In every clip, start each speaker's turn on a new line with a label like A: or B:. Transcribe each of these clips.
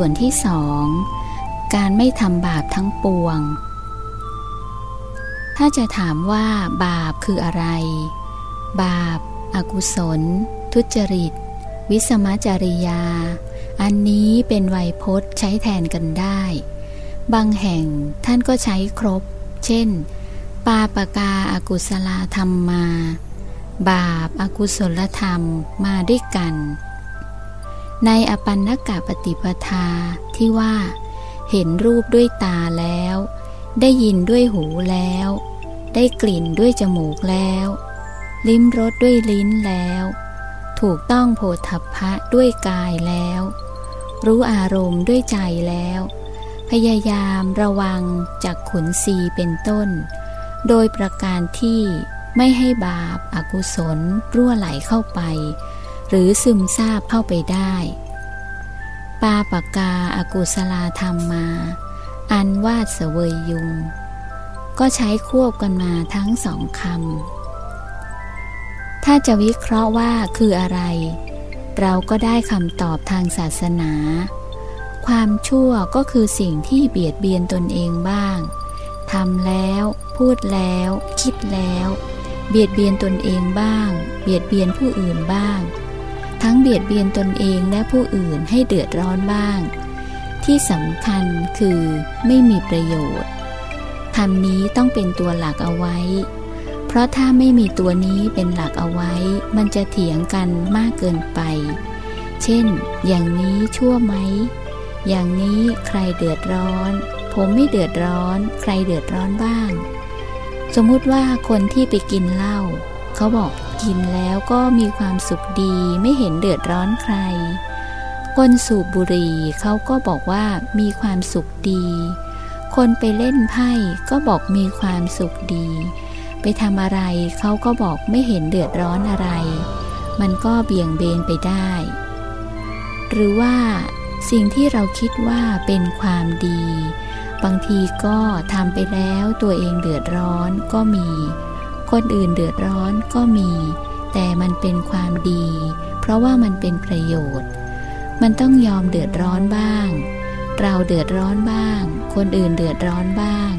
A: ส่วนที่สองการไม่ทำบาปทั้งปวง ถ้าจะถามว่าบาปคืออะไร บาป อากุศล ทุจริต วิสมจริยา อันนี้เป็นไวยพจน์ใช้แทนกันได้ บางแห่งท่านก็ใช้ครบ เช่น ปาปกาอากุศลธรรมมา บาปอากุศลธรรมมาด้วยกัน ในอปันนกะปฏิปทาที่ว่า เห็นรูปด้วยตาแล้ว ได้ยินด้วยหูแล้ว ได้กลิ่นด้วยจมูกแล้ว ลิ้มรสด้วยลิ้นแล้ว ถูกต้องโผฏฐัพพะด้วยกายแล้ว รู้อารมณ์ด้วยใจแล้ว พยายามระวังจากขุนศีเป็นต้น โดยประการที่ไม่ให้บาปอากุศลรั่วไหลเข้าไป หรือซึมซาบเข้าไปได้ ปาปกาอากุศลาธรรมมา อันวาดเสวยยุง ก็ใช้ควบกันมาทั้งสองคำ ถ้าจะวิเคราะห์ว่าคืออะไร เราก็ได้คำตอบทางศาสนา ความชั่วก็คือสิ่งที่เบียดเบียนตนเองบ้างทำแล้ว พูดแล้ว คิดแล้ว เบียดเบียนตนเองบ้าง เบียดเบียนผู้อื่นบ้าง ทั้งเบียดเบียนตนเองและผู้อื่นให้เดือดร้อนบ้าง ที่สำคัญคือไม่มีประโยชน์คำนี้ต้องเป็นตัวหลักเอาไว้ เพราะถ้าไม่มีตัวนี้เป็นหลักเอาไว้ มันจะเถียงกันมากเกินไป เช่น อย่างนี้ชั่วไหม อย่างนี้ใครเดือดร้อน ผมไม่เดือดร้อน ใครเดือดร้อนบ้าง สมมุติว่าคนที่ไปกินเหล้าเขาบอก กินแล้วก็มีความสุขดีไม่เห็นเดือดร้อนใคร คนสูบบุหรี่เขาก็บอกว่ามีความสุขดี คนไปเล่นไพ่ก็บอกมีความสุขดี ไปทำอะไรเขาก็บอกไม่เห็นเดือดร้อนอะไร มันก็เบี่ยงเบนไปได้ หรือว่าสิ่งที่เราคิดว่าเป็นความดี บางทีก็ทำไปแล้วตัวเองเดือดร้อนก็มี คนอื่นเดือดร้อนก็มี แต่มันเป็นความดี เพราะว่ามันเป็นประโยชน์ มันต้องยอมเดือดร้อนบ้าง เราเดือดร้อนบ้าง คนอื่นเดือดร้อนบ้าง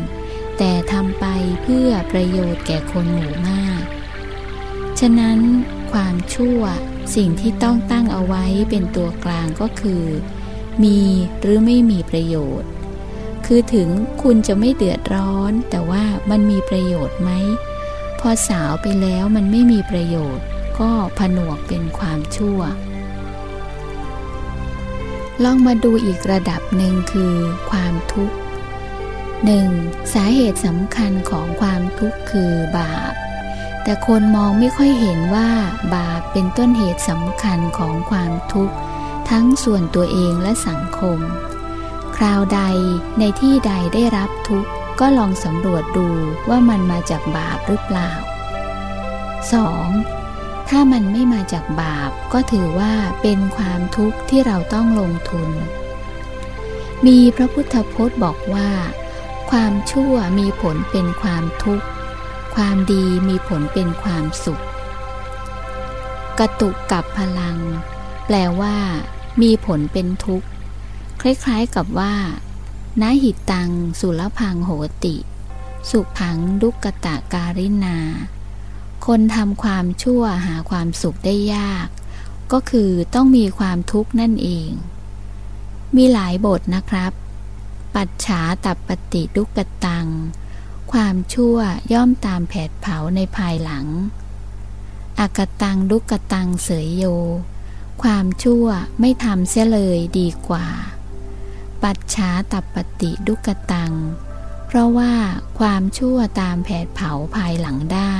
A: แต่ทำไปเพื่อประโยชน์แก่คนหมู่มาก ฉะนั้นความชั่วสิ่งที่ต้องตั้งเอาไว้เป็นตัวกลางก็คือ มีหรือไม่มีประโยชน์ คือถึงคุณจะไม่เดือดร้อน แต่ว่ามันมีประโยชน์ไหม พอสาวไปแล้วมันไม่มีประโยชน์ ก็ผนวกเป็นความชั่ว ลองมาดูอีกระดับหนึ่งคือความทุกข์หนึ่งสาเหตุสำคัญของความทุกข์คือบาป แต่คนมองไม่ค่อยเห็นว่าบาปเป็นต้นเหตุสำคัญของความทุกข์ ทั้งส่วนตัวเองและสังคม คราวใดในที่ใดได้รับทุกข์ ก็ลองสำรวจดูว่ามันมาจากบาปหรือเปล่า 2. ถ้ามันไม่มาจากบาปก็ถือว่าเป็นความทุกข์ที่เราต้องลงทุน มีพระพุทธพจน์บอกว่า ความชั่วมีผลเป็นความทุกข์ ความดีมีผลเป็นความสุข กระตุกกับพลัง แปลว่า มีผลเป็นทุกข์ คล้ายๆกับว่า นาหิตัง สุลพังโหติ สุขังดุกตะการินา คนทำความชั่วหาความสุขได้ยาก ก็คือต้องมีความทุกข์นั่นเอง มีหลายบทนะครับ ปัจฉาตับปฏิดุกตัง ความชั่วย่อมตามแผดเผาในภายหลัง อากตังดุกตังเสยโย ความชั่วไม่ทำเสียเลยดีกว่า ปัจฉาตับปฏิดุกตัง เพราะว่าความชั่วตามแผดเผาภายหลังได้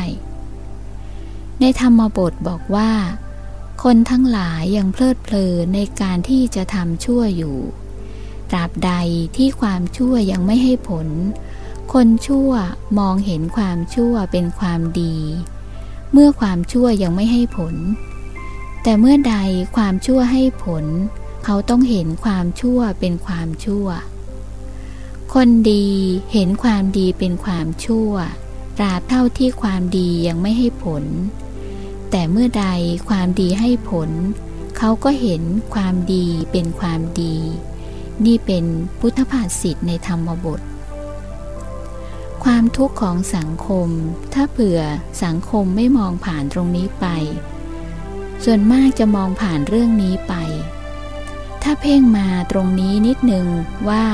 A: ในธรรมบทบอกว่า คนทั้งหลายยังเพลิดเพลินในการที่จะทำชั่วอยู่ ตราบใดที่ความชั่วยังไม่ให้ผล คนชั่วมองเห็นความชั่วเป็นความดี เมื่อความชั่วยังไม่ให้ผล แต่เมื่อใดความชั่วให้ผล เขาต้องเห็นความชั่วเป็นความชั่ว คนดีเห็นความดีเป็นความชั่วตราบเท่าที่ความดียังไม่ให้ผล แต่เมื่อใดความดีให้ผล เขาก็เห็นความดีเป็นความดี นี่เป็นพุทธภาษิตในธรรมบท ความทุกข์ของสังคม ถ้าเผื่อสังคมไม่มองผ่านตรงนี้ไป ส่วนมากจะมองผ่านเรื่องนี้ไป ถ้าเพ่งมาตรงนี้นิดหนึ่งว่า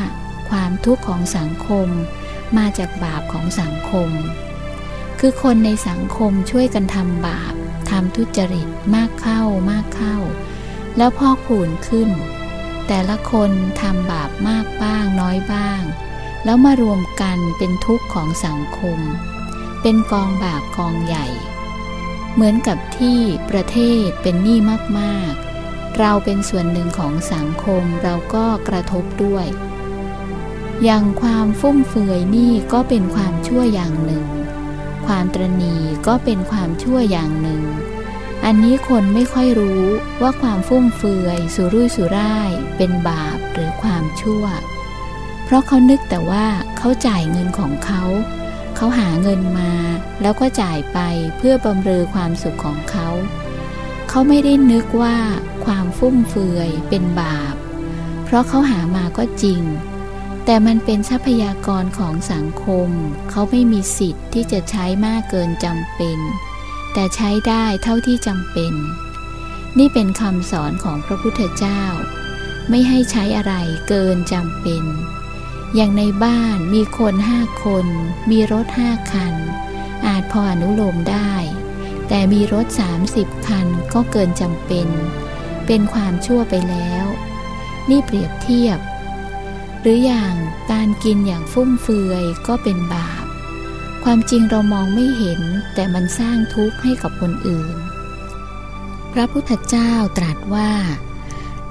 A: ความทุกข์ของสังคม มาจากบาปของสังคม คือคนในสังคมช่วยกันทำบาปทำทุจริตมากเข้ามากเข้า แล้วพอกผูนขึ้น แต่ละคนทำบาปมากบ้างน้อยบ้าง แล้วมารวมกันเป็นทุกข์ของสังคม เป็นกองบาปกองใหญ่ เหมือนกับที่ประเทศเป็นหนี้มาก เราเป็นส่วนหนึ่งของสังคมเราก็กระทบด้วย อย่างความฟุ่มเฟือยนี่ก็เป็นความชั่วอย่างหนึ่ง ความตรณีก็เป็นความชั่วอย่างหนึ่ง อันนี้คนไม่ค่อยรู้ว่าความฟุ่มเฟือยสุรุ่ยสุร่าย เป็นบาปหรือความชั่ว เพราะเขานึกแต่ว่าเขาจ่ายเงินของเขา เขาหาเงินมาแล้วก็จ่ายไปเพื่อบำเรอความสุขของเขา เขาไม่ได้นึกว่าความฟุ่มเฟือยเป็นบาป เพราะเขาหามาก็จริง แต่มันเป็นทรัพยากรของสังคม เขาไม่มีสิทธิ์ที่จะใช้มากเกินจำเป็น แต่ใช้ได้เท่าที่จำเป็น นี่เป็นคำสอนของพระพุทธเจ้า ไม่ให้ใช้อะไรเกินจำเป็น อย่างในบ้านมีคนห้าคน มีรถห้าคัน อาจพออนุโลมได้ แต่มีรถ 30 คันก็เกินจำเป็น เป็นความชั่วไปแล้ว นี่เปรียบเทียบ หรืออย่างการกินอย่างฟุ่มเฟือยก็เป็นบาป ความจริงเรามองไม่เห็นแต่มันสร้างทุกข์ให้กับคนอื่น พระพุทธเจ้าตรัสว่า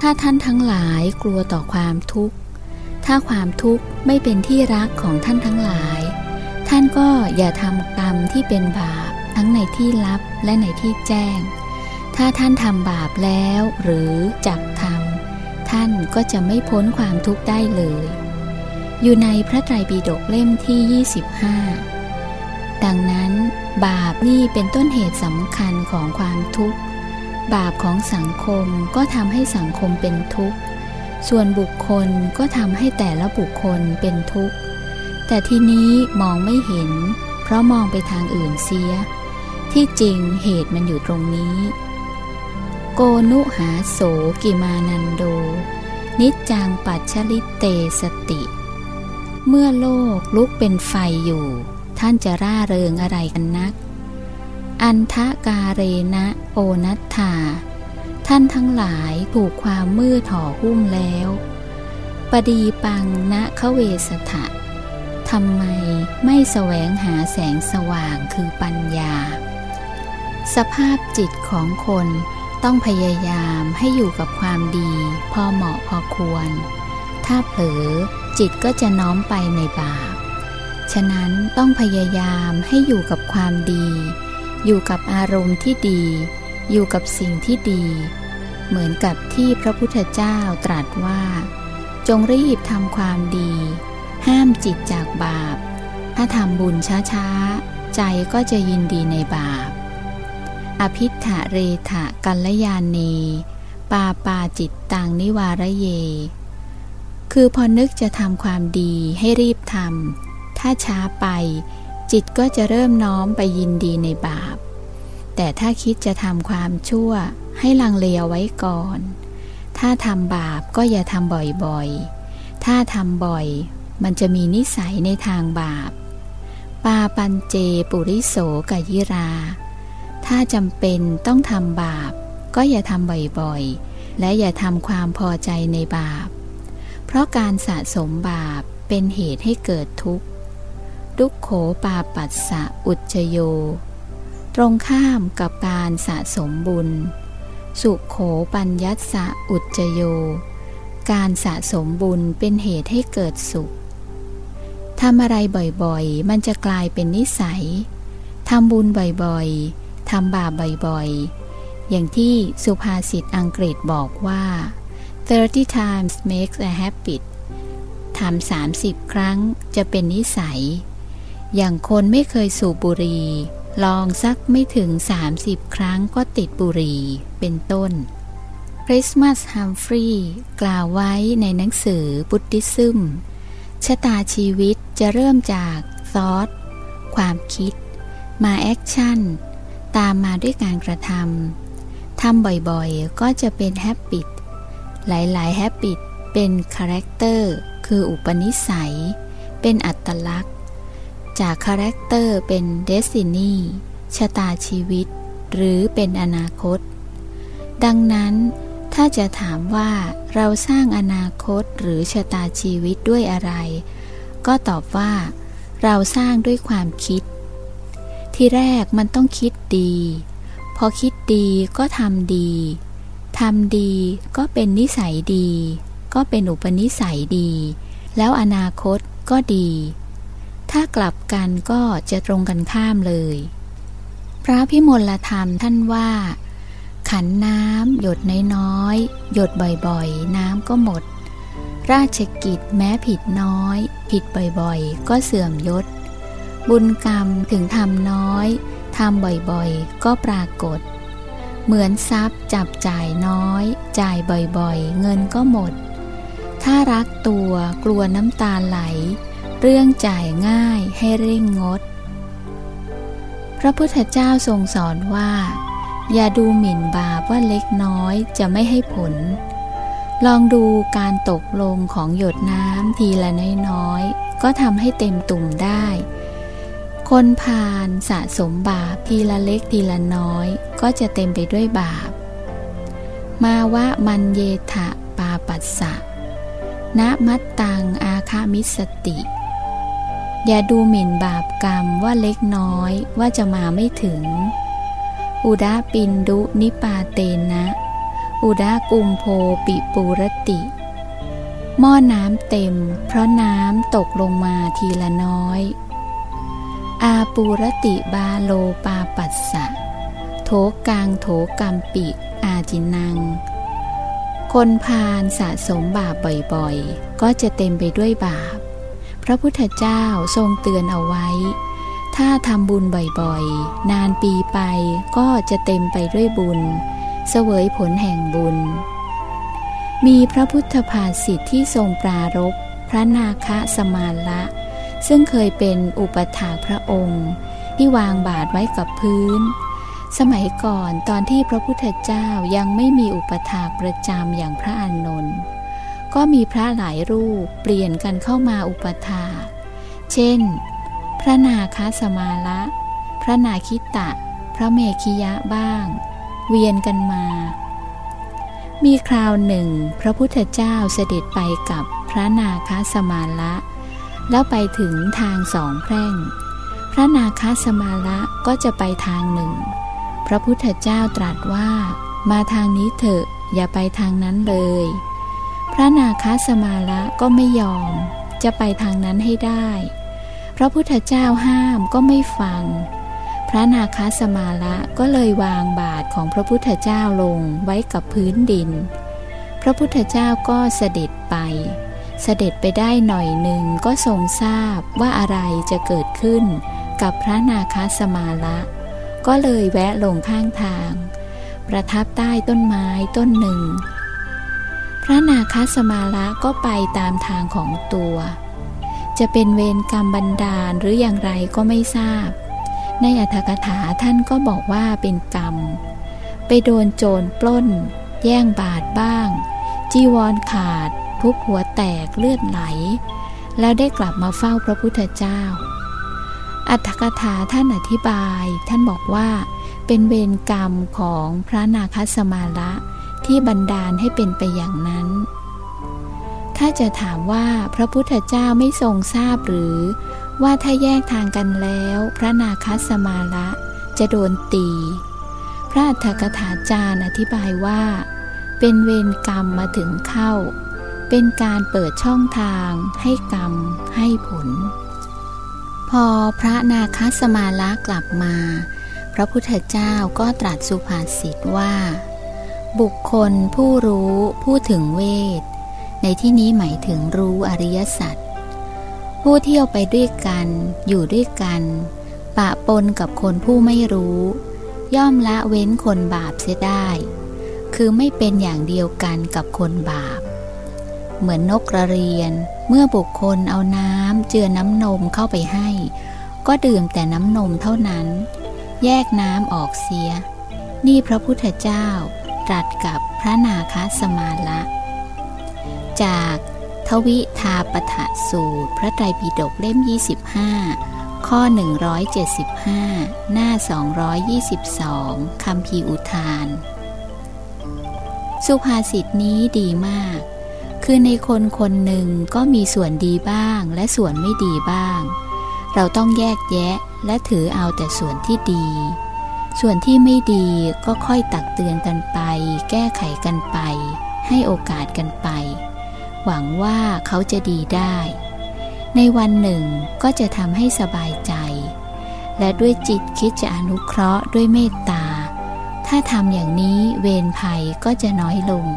A: ถ้าท่านทั้งหลายกลัวต่อความทุกข์ ถ้าความทุกข์ไม่เป็นที่รักของท่านทั้งหลาย ท่านก็อย่าทำกรรมที่เป็นบาป ทั้งในที่ลับและในที่แจ้ง ถ้าท่านทำบาปแล้วหรือจักทำท่านก็จะไม่พ้นความทุกข์ได้เลย อยู่ในพระไตรปิฎกเล่มที่ 25 ดังนั้น บาปนี่เป็นต้นเหตุสำคัญของความทุกข์ บาปของสังคมก็ทำให้สังคมเป็นทุกข์ ส่วนบุคคลก็ทำให้แต่ละบุคคลเป็นทุกข์แต่ทีนี้มองไม่เห็น เพราะมองไปทางอื่นเสีย ที่จริงเหตุมันอยู่ตรงนี้ โกนุหาโสกิมานันโด นิจจังปัจฉลิเตสติ เมื่อโลกลุกเป็นไฟอยู่ ท่านจะร่าเริงอะไรกันนัก อันทะกาเรนะโอนัตถา ท่านทั้งหลายถูกความมืดห่อหุ้มแล้วปดีปังณเขเวสถะทำไมไม่แสวงหาแสงสว่างคือปัญญา สภาพจิตของคนต้องพยายามให้อยู่กับความดี พอเหมาะพอควร ถ้าเผลอจิตก็จะน้อมไปในบาป ฉะนั้นต้องพยายามให้อยู่กับความดี อยู่กับอารมณ์ที่ดี อยู่กับสิ่งที่ดี เหมือนกับที่พระพุทธเจ้าตรัสว่า จงรีบทำความดี ห้ามจิตจากบาป ถ้าทำบุญช้าๆ ใจก็จะยินดีในบาป อภิธะเรทะกัลยานีปาปาจิตตังนิวารเย คือพอนึกจะทำความดีให้รีบทำ ถ้าช้าไป จิตก็จะเริ่มน้อมไปยินดีในบาป แต่ถ้าคิดจะทำความชั่วให้ลังเลเอาไว้ก่อน ถ้าทำบาปก็อย่าทำบ่อยๆ ถ้าทำบ่อย มันจะมีนิสัยในทางบาป ปาปันเจปุริโสกยิรา ถ้าจำเป็นต้องทำบาป ก็อย่าทำบ่อยๆ และอย่าทำความพอใจในบาป เพราะการสะสมบาปเป็นเหตุให้เกิดทุกข์ดุกโขปาปัสสะอุจโย ตรงข้ามกับการสะสมบุญ สุขโขปัญญัสสะอุจโย การสะสมบุญเป็นเหตุให้เกิดสุขทำอะไรบ่อยๆ มันจะกลายเป็นนิสัย ทำบุญบ่อยๆ ทำบาปบ่อยๆ อย่างที่สุภาษิตอังกฤษบอกว่า 30 times makes a habit ทำ30 ครั้งจะเป็นนิสัย อย่างคนไม่เคยสูบบุหรี่ลองสักไม่ถึง 30 ครั้งก็ติดบุหรี่เป็นต้นคริสต์มาสฮัมฟรีย์กล่าวไว้ในหนังสือบุตติซึมชะตาชีวิตจะเริ่มจาก ซอสความคิด มา action ตามมาด้วยการกระทำทำบ่อยๆ ก็จะเป็น habit หลายๆ habit เป็น character คืออุปนิสัย เป็นอัตลักษณ์ จาก character เป็น destiny ชะตาชีวิต หรือเป็นอนาคต ดังนั้นถ้าจะถามว่าเราสร้างอนาคตหรือชะตาชีวิตด้วยอะไร ก็ตอบว่า เราสร้างด้วยความคิด ที่แรกมันต้องคิดดี พอคิดดีก็ทำดี ทำดีก็เป็นนิสัยดี ก็เป็นอุปนิสัยดี แล้วอนาคตก็ดี ถ้ากลับกันก็จะตรงกันข้ามเลย พระพิมลธรรมท่านว่า ขันน้ำหยดน้อยๆ หยดบ่อยๆ น้ำก็หมด ราชกิจแม้ผิดน้อย ผิดบ่อยๆ ก็เสื่อมยศ บุญกรรมถึงทำน้อยทำบ่อยๆ ก็ปรากฏ เหมือนทรัพย์จับจ่ายน้อย จ่ายบ่อยๆ เงินก็หมด ถ้ารักตัวกลัวน้ำตาไหล เรื่องจ่ายง่ายให้เร่งงด พระพุทธเจ้าทรงสอนว่า อย่าดูหมิ่นบาปว่าเล็กน้อยจะไม่ให้ผล ลองดูการตกลงของหยดน้ำทีละน้อยๆ ก็ทำให้เต็มตุ่มได้ คนพาลสะสมบาปทีละเล็กทีละน้อย ก็จะเต็มไปด้วยบาป มาวะมันเยทะปาปัสสะณมัตตังอาคามิสติ อย่าดูหมิ่นบาปกรรมว่าเล็กน้อยว่าจะมาไม่ถึง อุดาปินดุนิปาเตนะ อุดากุมโพปิปูรติ หม้อน้ำเต็ม เพราะน้ำตกลงมาทีละน้อย อาปูรติบาโลปาปัสสะ โถกางโถกัมปิ อาจินัง คนพาลสะสมบาปบ่อยๆ ก็จะเต็มไปด้วยบาป พระพุทธเจ้าทรงเตือนเอาไว้ ถ้าทำบุญบ่อยๆ นานปีไปก็จะเต็มไปด้วยบุญ เสวยผลแห่งบุญ มีพระพุทธภาษิตที่ทรงปรารบพระนาคสมาละ ซึ่งเคยเป็นอุปถาพระองค์ ที่วางบาทไว้กับพื้น สมัยก่อนตอนที่พระพุทธเจ้ายังไม่มีอุปถาประจำอย่างพระอานนท์ก็มีพระหลายรูปเปลี่ยนกันเข้ามาอุปถาเช่น พระนาคสมาละ พระนาคิตะ พระเมขิยะบ้าง เวียนกันมามีคราวหนึ่ง พระพุทธเจ้าเสด็จไปกับพระนาคสมาละ แล้วไปถึงทางสองแพร่ง พระนาคสมาละก็จะไปทางหนึ่ง พระพุทธเจ้าตรัสว่า มาทางนี้เถอะอย่าไปทางนั้นเลย พระนาคสมาละก็ไม่ยอม จะไปทางนั้นให้ได้ พระพุทธเจ้าห้ามก็ไม่ฟัง พระนาคสมาละก็เลยวางบาทของพระพุทธเจ้าลงไว้กับพื้นดิน พระพุทธเจ้าก็เสด็จไป เสด็จไปได้หน่อยหนึ่งก็ทรงทราบว่าอะไรจะเกิดขึ้นกับพระนาคสมาละ ก็เลยแวะลงข้างทาง ประทับใต้ต้นไม้ต้นหนึ่ง พระนาคสมาละก็ไปตามทางของตัว จะเป็นเวรกรรมบันดาลหรืออย่างไรก็ไม่ทราบ ในอัธกถาท่านก็บอกว่าเป็นกรรม ไปโดนโจรปล้น แย่งบาทบ้าง จีวรขาด ทุบหัวแตกเลือดไหล แล้วได้กลับมาเฝ้าพระพุทธเจ้า อัธกถาท่านอธิบาย ท่านบอกว่า เป็นเวรกรรมของพระนาคสมาละที่บันดาลให้เป็นไปอย่างนั้น ถ้าจะถามว่าพระพุทธเจ้าไม่ทรงทราบหรือ ว่าถ้าแยกทางกันแล้ว พระนาคสมาละจะโดนตี พระอัฏฐกถาจารย์อธิบายว่า เป็นเวรกรรมมาถึงเข้า เป็นการเปิดช่องทางให้กรรมให้ผล พอพระนาคสมาละกลับมา พระพุทธเจ้าก็ตรัสสุภาษิตว่า บุคคลผู้รู้ผู้ถึงเวท ในที่นี้หมายถึงรู้อริยสัจผู้เที่ยวไปด้วยกันอยู่ด้วยกัน ปะปนกับคนผู้ไม่รู้ ย่อมละเว้นคนบาปเสียได้ คือไม่เป็นอย่างเดียวกันกับคนบาป เหมือนนกกระเรียน เมื่อบุคคลเอาน้ำเจือน้ำนมเข้าไปให้ ก็ดื่มแต่น้ำนมเท่านั้น แยกน้ำออกเสีย นี่พระพุทธเจ้าตรัสกับพระนาคสมาละ จากทวิทาปทะสูตร พระไตรปิฎกเล่ม 25 ข้อ 175 หน้า 222คำพีอุทาน สุภาษิตนี้ดีมาก คือในคนคนหนึ่งก็มีส่วนดีบ้างและส่วนไม่ดีบ้าง เราต้องแยกแยะและถือเอาแต่ส่วนที่ดี ส่วนที่ไม่ดีก็ค่อยตักเตือนกันไป แก้ไขกันไป ให้โอกาสกันไป หวังว่าเขาจะดีได้ ในวันหนึ่งก็จะทำให้สบายใจ และด้วยจิตคิดจะอนุเคราะห์ด้วยเมตตา ถ้าทำอย่างนี้เวรภัยก็จะน้อยลง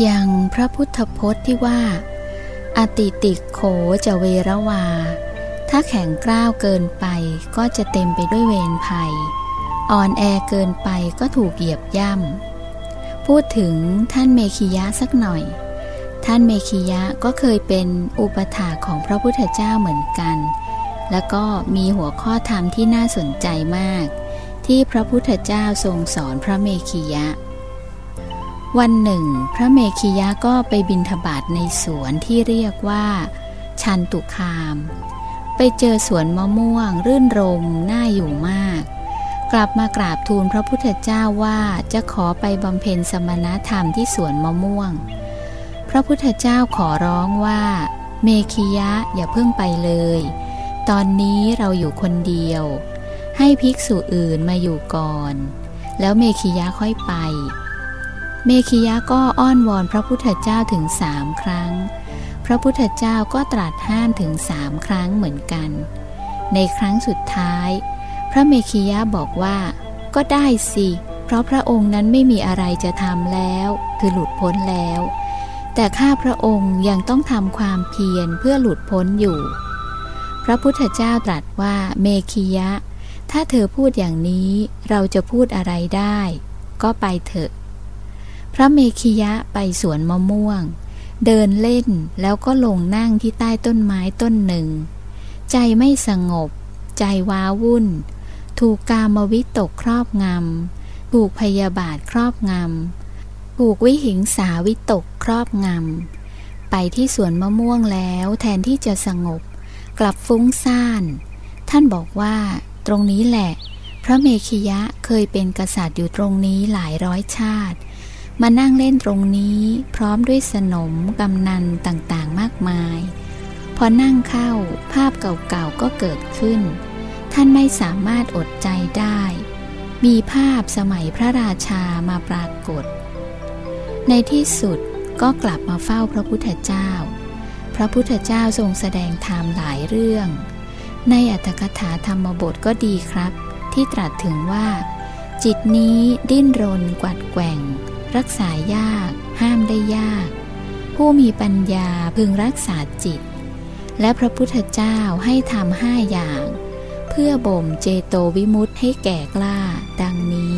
A: อย่างพระพุทธพจน์ที่ว่า อติติโขจะเวรวา ถ้าแข็งกร้าวเกินไปก็จะเต็มไปด้วยเวรภัย อ่อนแอเกินไปก็ถูกเหยียบย่ำ พูดถึงท่านเมขิยะสักหน่อย ท่านเมขิยะก็เคยเป็นอุปถาของพระพุทธเจ้าเหมือนกัน แล้วก็มีหัวข้อธรรมที่น่าสนใจมาก ที่พระพุทธเจ้าทรงสอนพระเมขิยะ วันหนึ่ง พระเมขิยะก็ไปบินทบาทในสวนที่เรียกว่า ชันตุคาม ไปเจอสวนมะม่วง รื่นรมน่าอยู่มาก กลับมากราบทูลพระพุทธเจ้าว่าจะขอไปบำเพ็ญสมณธรรมที่สวนมะม่วง พระพุทธเจ้าขอร้องว่า เมขิยะอย่าเพิ่งไปเลย ตอนนี้เราอยู่คนเดียว ให้ภิกษุอื่นมาอยู่ก่อน แล้วเมขิยะค่อยไป เมขิยะก็อ้อนวอนพระพุทธเจ้าถึงสามครั้ง พระพุทธเจ้าก็ตรัสห้ามถึงสามครั้งเหมือนกัน ในครั้งสุดท้าย พระเมขิยะบอกว่า ก็ได้สิ เพราะพระองค์นั้นไม่มีอะไรจะทำแล้ว คือหลุดพ้นแล้ว แต่ข้าพระองค์ยังต้องทำความเพียรเพื่อหลุดพ้นอยู่ พระพุทธเจ้าตรัสว่าเมขิยะ ถ้าเธอพูดอย่างนี้เราจะพูดอะไรได้ ก็ไปเถอะ พระเมขิยะไปสวนมะม่วง เดินเล่นแล้วก็ลงนั่งที่ใต้ต้นไม้ต้นหนึ่ง ใจไม่สงบ ใจว้าวุ่น ถูกกามวิตกครอบงำถูกพยาบาทครอบงำถูกวิหิงสาวิตกครอบงำไปที่สวนมะม่วงแล้วแทนที่จะสงบ กลับฟุ้งซ่าน ท่านบอกว่า ตรงนี้แหละ พระเมขิยะเคยเป็นกษัตริย์อยู่ตรงนี้หลายร้อยชาติ มานั่งเล่นตรงนี้พร้อมด้วยสนมกำนันต่างๆมากมาย พอนั่งเข้าภาพเก่าๆก็เกิดขึ้น ท่านไม่สามารถอดใจได้ มีภาพสมัยพระราชามาปรากฏ ในที่สุดก็กลับมาเฝ้าพระพุทธเจ้า พระพุทธเจ้าทรงแสดงธรรมหลายเรื่อง ในอัตถกถาธรรมบทก็ดีครับ ที่ตรัสถึงว่า จิตนี้ดิ้นรนกวัดแกว่ง รักษายาก ห้ามได้ยาก ผู้มีปัญญาพึงรักษาจิต และพระพุทธเจ้าให้ทำห้าอย่าง เพื่อบ่มเจโตวิมุตติให้แก่กล้า ดังนี้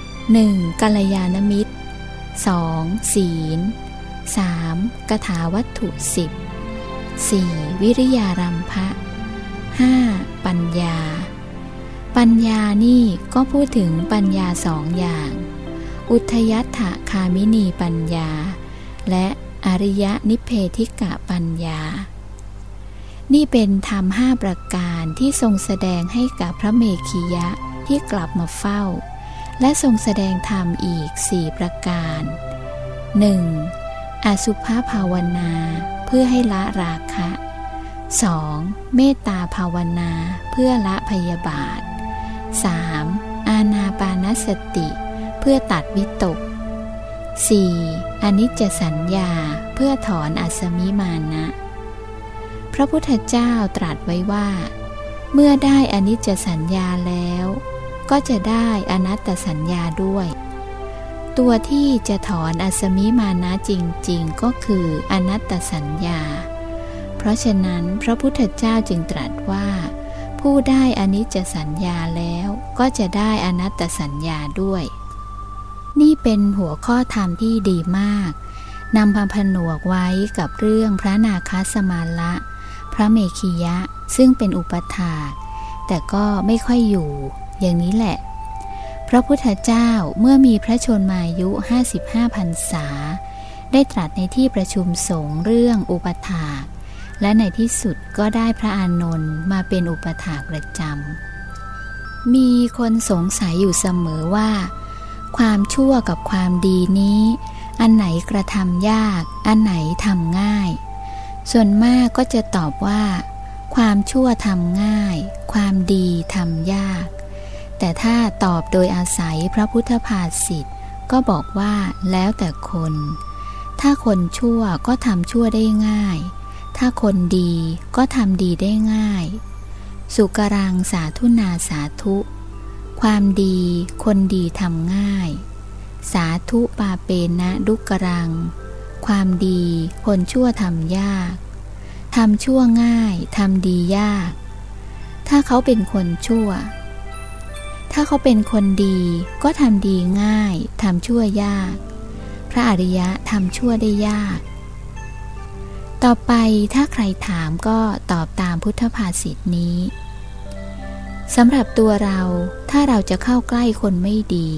A: 1. กัลยาณมิตร 2. ศีล 3. กถาวัตถุสิบ 4. วิริยารัมภะ 5. ปัญญา ปัญญานี่ก็พูดถึงปัญญาสองอย่าง อุทยัตถคามินีปัญญา และอริยนิเพธิกะปัญญา นี่เป็นธรรมห้าประการที่ทรงแสดงให้กับพระเมขียะที่กลับมาเฝ้า และทรงแสดงธรรมอีกสี่ประการ 1. อสุภาภาวนาเพื่อให้ละราคะ 2. เมตตาภาวนาเพื่อละพยาบาท 3. อาณาปานสติ เพื่อตัดวิตก 4. อนิจจสัญญาเพื่อถอนอัสมิมานะ พระพุทธเจ้าตรัสไว้ว่า เมื่อได้อนิจจสัญญาแล้ว ก็จะได้อนัตตสัญญาด้วย ตัวที่จะถอนอัสมิมานะจริงๆ ก็คืออนัตตสัญญา เพราะฉะนั้นพระพุทธเจ้าจึงตรัสว่า ผู้ได้อนิจจสัญญาแล้วก็จะได้อนัตตสัญญาด้วย นี่เป็นหัวข้อธรรมที่ดีมากนำมาผนวกไว้กับเรื่องพระนาคสมาละ พระเมขียะซึ่งเป็นอุปถาแต่ก็ไม่ค่อยอยู่ อย่างนี้แหละ พระพุทธเจ้าเมื่อมีพระชนมายุ 55พรรษา ได้ตรัสในที่ประชุมสงฆ์เรื่องอุปถาและในที่สุดก็ได้พระอานนท์มาเป็นอุปถาประจำมีคนสงสัยอยู่เสมอว่า ความชั่วกับความดีนี้ อันไหนกระทำยาก อันไหนทำง่าย ส่วนมากก็จะตอบว่า ความชั่วทำง่าย ความดีทำยาก แต่ถ้าตอบโดยอาศัยพระพุทธภาษิตก็บอกว่าแล้วแต่คน ถ้าคนชั่วก็ทำชั่วได้ง่าย ถ้าคนดีก็ทำดีได้ง่าย สุกรังสาธุนาสาธุ ความดีคนดีทำง่าย สาธุปาเปนะดุกรัง ความดีคนชั่วทำยากทำชั่วง่ายทำดียาก ถ้าเขาเป็นคนชั่ว ถ้าเขาเป็นคนดีก็ทำดีง่ายทำชั่วยาก พระอริยะทำชั่วได้ยาก ต่อไปถ้าใครถามก็ตอบตามพุทธภาษิตนี้ สำหรับตัวเราถ้าเราจะเข้าใกล้คนไม่ดี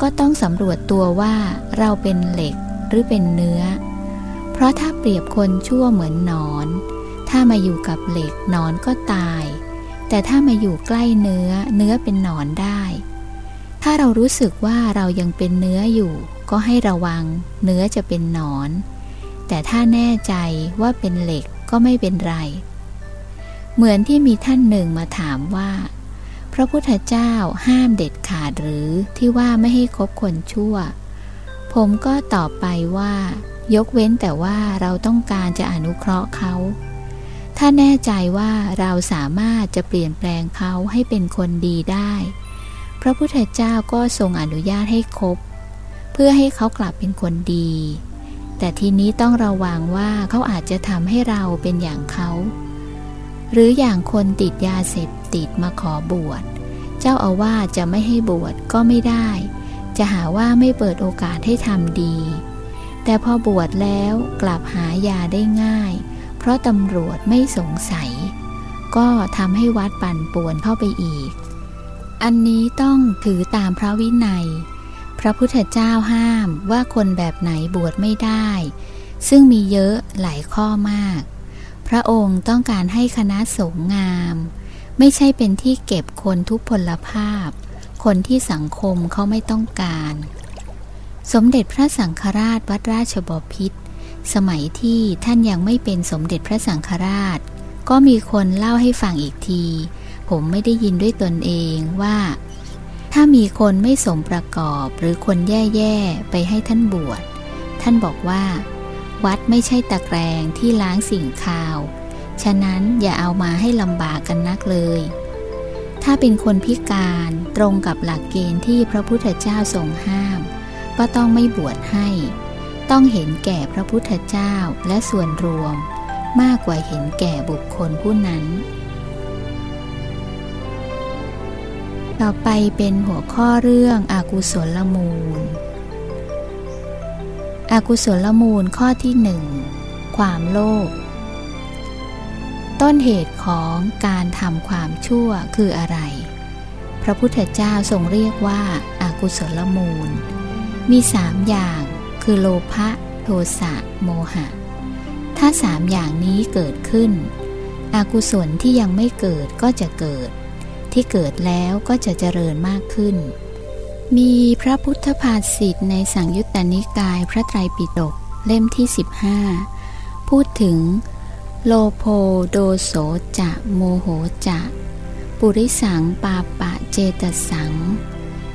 A: ก็ต้องสำรวจตัวว่าเราเป็นเหล็กหรือเป็นเนื้อ เพราะถ้าเปรียบคนชั่วเหมือนนอน ถ้ามาอยู่กับเหล็กนอนก็ตาย แต่ถ้ามาอยู่ใกล้เนื้อเนื้อเป็นนอนได้ ถ้าเรารู้สึกว่าเรายังเป็นเนื้ออยู่ ก็ให้ระวัง เนื้อจะเป็นนอน แต่ถ้าแน่ใจว่าเป็นเหล็กก็ไม่เป็นไร เหมือนที่มีท่านหนึ่งมาถามว่า พระพุทธเจ้าห้ามเด็ดขาดหรือที่ว่าไม่ให้คบคนชั่ว ผมก็ตอบไปว่า ยกเว้นแต่ว่าเราต้องการจะอนุเคราะห์เขา ถ้าแน่ใจว่าเราสามารถจะเปลี่ยนแปลงเขาให้เป็นคนดีได้ พระพุทธเจ้าก็ทรงอนุญาตให้คบ เพื่อให้เขากลับเป็นคนดี แต่ทีนี้ต้องระวังว่าเขาอาจจะทำให้เราเป็นอย่างเขา หรืออย่างคนติดยาเสพติดมาขอบวช เจ้าอาวาสจะไม่ให้บวชก็ไม่ได้ จะหาว่าไม่เปิดโอกาสให้ทำดี แต่พอบวชแล้วกลับหายาได้ง่าย เพราะตำรวจไม่สงสัย ก็ทำให้วัดปั่นป่วนเข้าไปอีก อันนี้ต้องถือตามพระวินัย พระพุทธเจ้าห้ามว่าคนแบบไหนบวชไม่ได้ ซึ่งมีเยอะหลายข้อมาก ระองค์ต้องการให้คณะสงฆ์งาม ไม่ใช่เป็นที่เก็บคนทุพพลภาพ คนที่สังคมเขาไม่ต้องการ สมเด็จพระสังฆราชวัดราชบพิตรสมัยที่ท่านยังไม่เป็นสมเด็จพระสังฆราช ก็มีคนเล่าให้ฟังอีกที ผมไม่ได้ยินด้วยตนเองว่า ถ้ามีคนไม่สมประกอบหรือคนแย่ ๆ ไปให้ท่านบวช ท่านบอกว่า วัดไม่ใช่ตะแกรงที่ล้างสิ่งคาว ฉะนั้นอย่าเอามาให้ลำบากกันนักเลย ถ้าเป็นคนพิการตรงกับหลักเกณฑ์ที่พระพุทธเจ้าทรงห้าม ก็ต้องไม่บวชให้ ต้องเห็นแก่พระพุทธเจ้าและส่วนรวม มากกว่าเห็นแก่บุคคลผู้นั้น ต่อไปเป็นหัวข้อเรื่องอากุศลมูล อากุศลมูลข้อที่หนึ่งความโลภต้นเหตุของการทำความชั่วคืออะไร พระพุทธเจ้าทรงเรียกว่าอากุศลมูล มีสามอย่างคือโลภะโทสะโมหะ ถ้าสามอย่างนี้เกิดขึ้นอกุศลที่ยังไม่เกิดก็จะเกิด ที่เกิดแล้วก็จะเจริญมากขึ้น มีพระพุทธภาษิตในสังยุตตนิกายพระไตรปิฎกเล่มที่ 15 พูดถึง โลโพโดโสจะโมโหจะ ปุริสังปาปะเจตสัง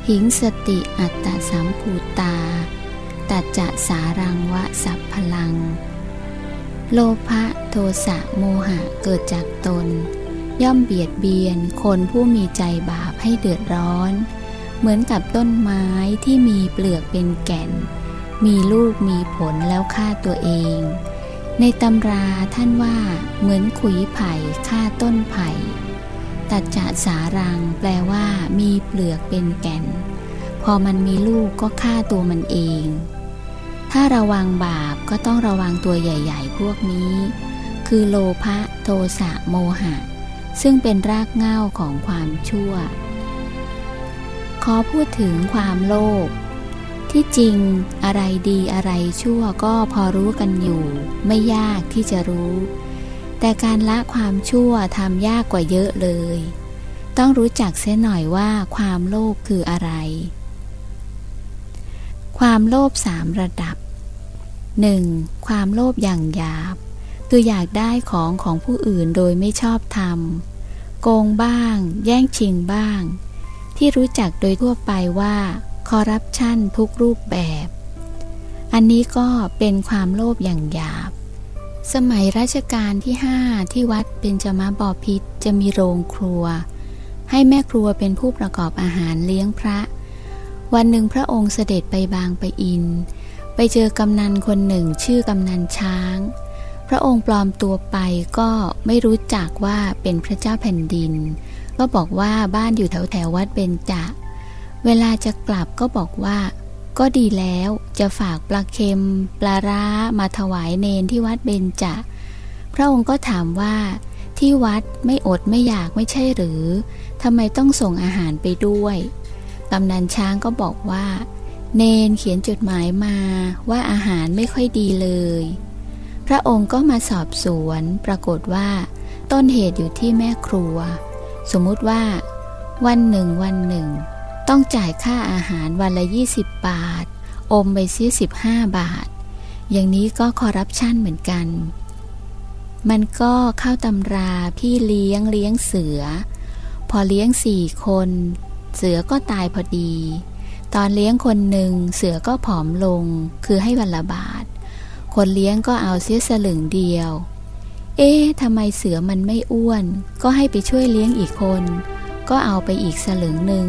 A: หิงสติอัตตสัมภูตาตัจจะสารังวะสัพพลัง โลภะโทสะโมหะเกิดจากตน ย่อมเบียดเบียนคนผู้มีใจบาปให้เดือดร้อน เหมือนกับต้นไม้ที่มีเปลือกเป็นแก่น มีลูกมีผลแล้วฆ่าตัวเอง ในตำราท่านว่า เหมือนขุยไผ่ฆ่าต้นไผ่ตัดจะสารังแปลว่า มีเปลือกเป็นแก่น พอมันมีลูกก็ฆ่าตัวมันเอง ถ้าระวังบาปก็ต้องระวังตัวใหญ่ ๆ พวกนี้ คือโลภะโทสะโมหะ ซึ่งเป็นรากเหง้าของความชั่ว อพูดถึงความโลภที่จริงอะไรดีอะไรชั่วก็พอรู้กันอยู่ ไม่ยากที่จะรู้ แต่การละความชั่วทำยากกว่าเยอะเลย ต้องรู้จักเสียหน่อยว่าความโลภคืออะไร ความโลภสามระดับ 1. ความโลภอย่างหยาบ คืออยากได้ของของผู้อื่นโดยไม่ชอบธรรมโกงบ้าง แย่งชิงบ้าง ที่รู้จักโดยทั่วไปว่าคอร์รัปชันทุกรูปแบบ อันนี้ก็เป็นความโลภอย่างหยาบ สมัยรัชกาลที่ห้าที่วัดเป็นจมาบอพิษจะมีโรงครัว ให้แม่ครัวเป็นผู้ประกอบอาหารเลี้ยงพระ วันหนึ่งพระองค์เสด็จไปบางไปอิน ไปเจอกำนันคนหนึ่งชื่อกำนันช้าง พระองค์ปลอมตัวไปก็ไม่รู้จักว่าเป็นพระเจ้าแผ่นดิน ก็บอกว่าบ้านอยู่แถวแถววัดเบญจเวลาจะกลับก็บอกว่า ก็ดีแล้วจะฝากปลาเค็ม ปลาร้ามาถวายเนนที่วัดเบญจพระองค์ก็ถามว่า ที่วัดไม่อดไม่อยากไม่ใช่หรือทำไมต้องส่งอาหารไปด้วยกำนันช้างก็บอกว่า เนนเขียนจดหมายมาว่าอาหารไม่ค่อยดีเลย พระองค์ก็มาสอบสวน ปรากฏว่า ต้นเหตุอยู่ที่แม่ครัว สมมุติว่า วันหนึ่งวันหนึ่ง ต้องจ่ายค่าอาหารวันละ 20 บาท อมไปเสีย15 บาท อย่างนี้ก็คอร์รัปชันเหมือนกัน มันก็เข้าตำราพี่เลี้ยงเลี้ยงเสือ พอเลี้ยงสี่คน เสือก็ตายพอดี ตอนเลี้ยงคนหนึ่งเสือก็ผอมลง คือให้วันละบาท คนเลี้ยงก็เอาเสียสลึงเดียว เอ๊ะทำไมเสือมันไม่อ้วน ก็ให้ไปช่วยเลี้ยงอีกคน ก็เอาไปอีกสลึงหนึ่ง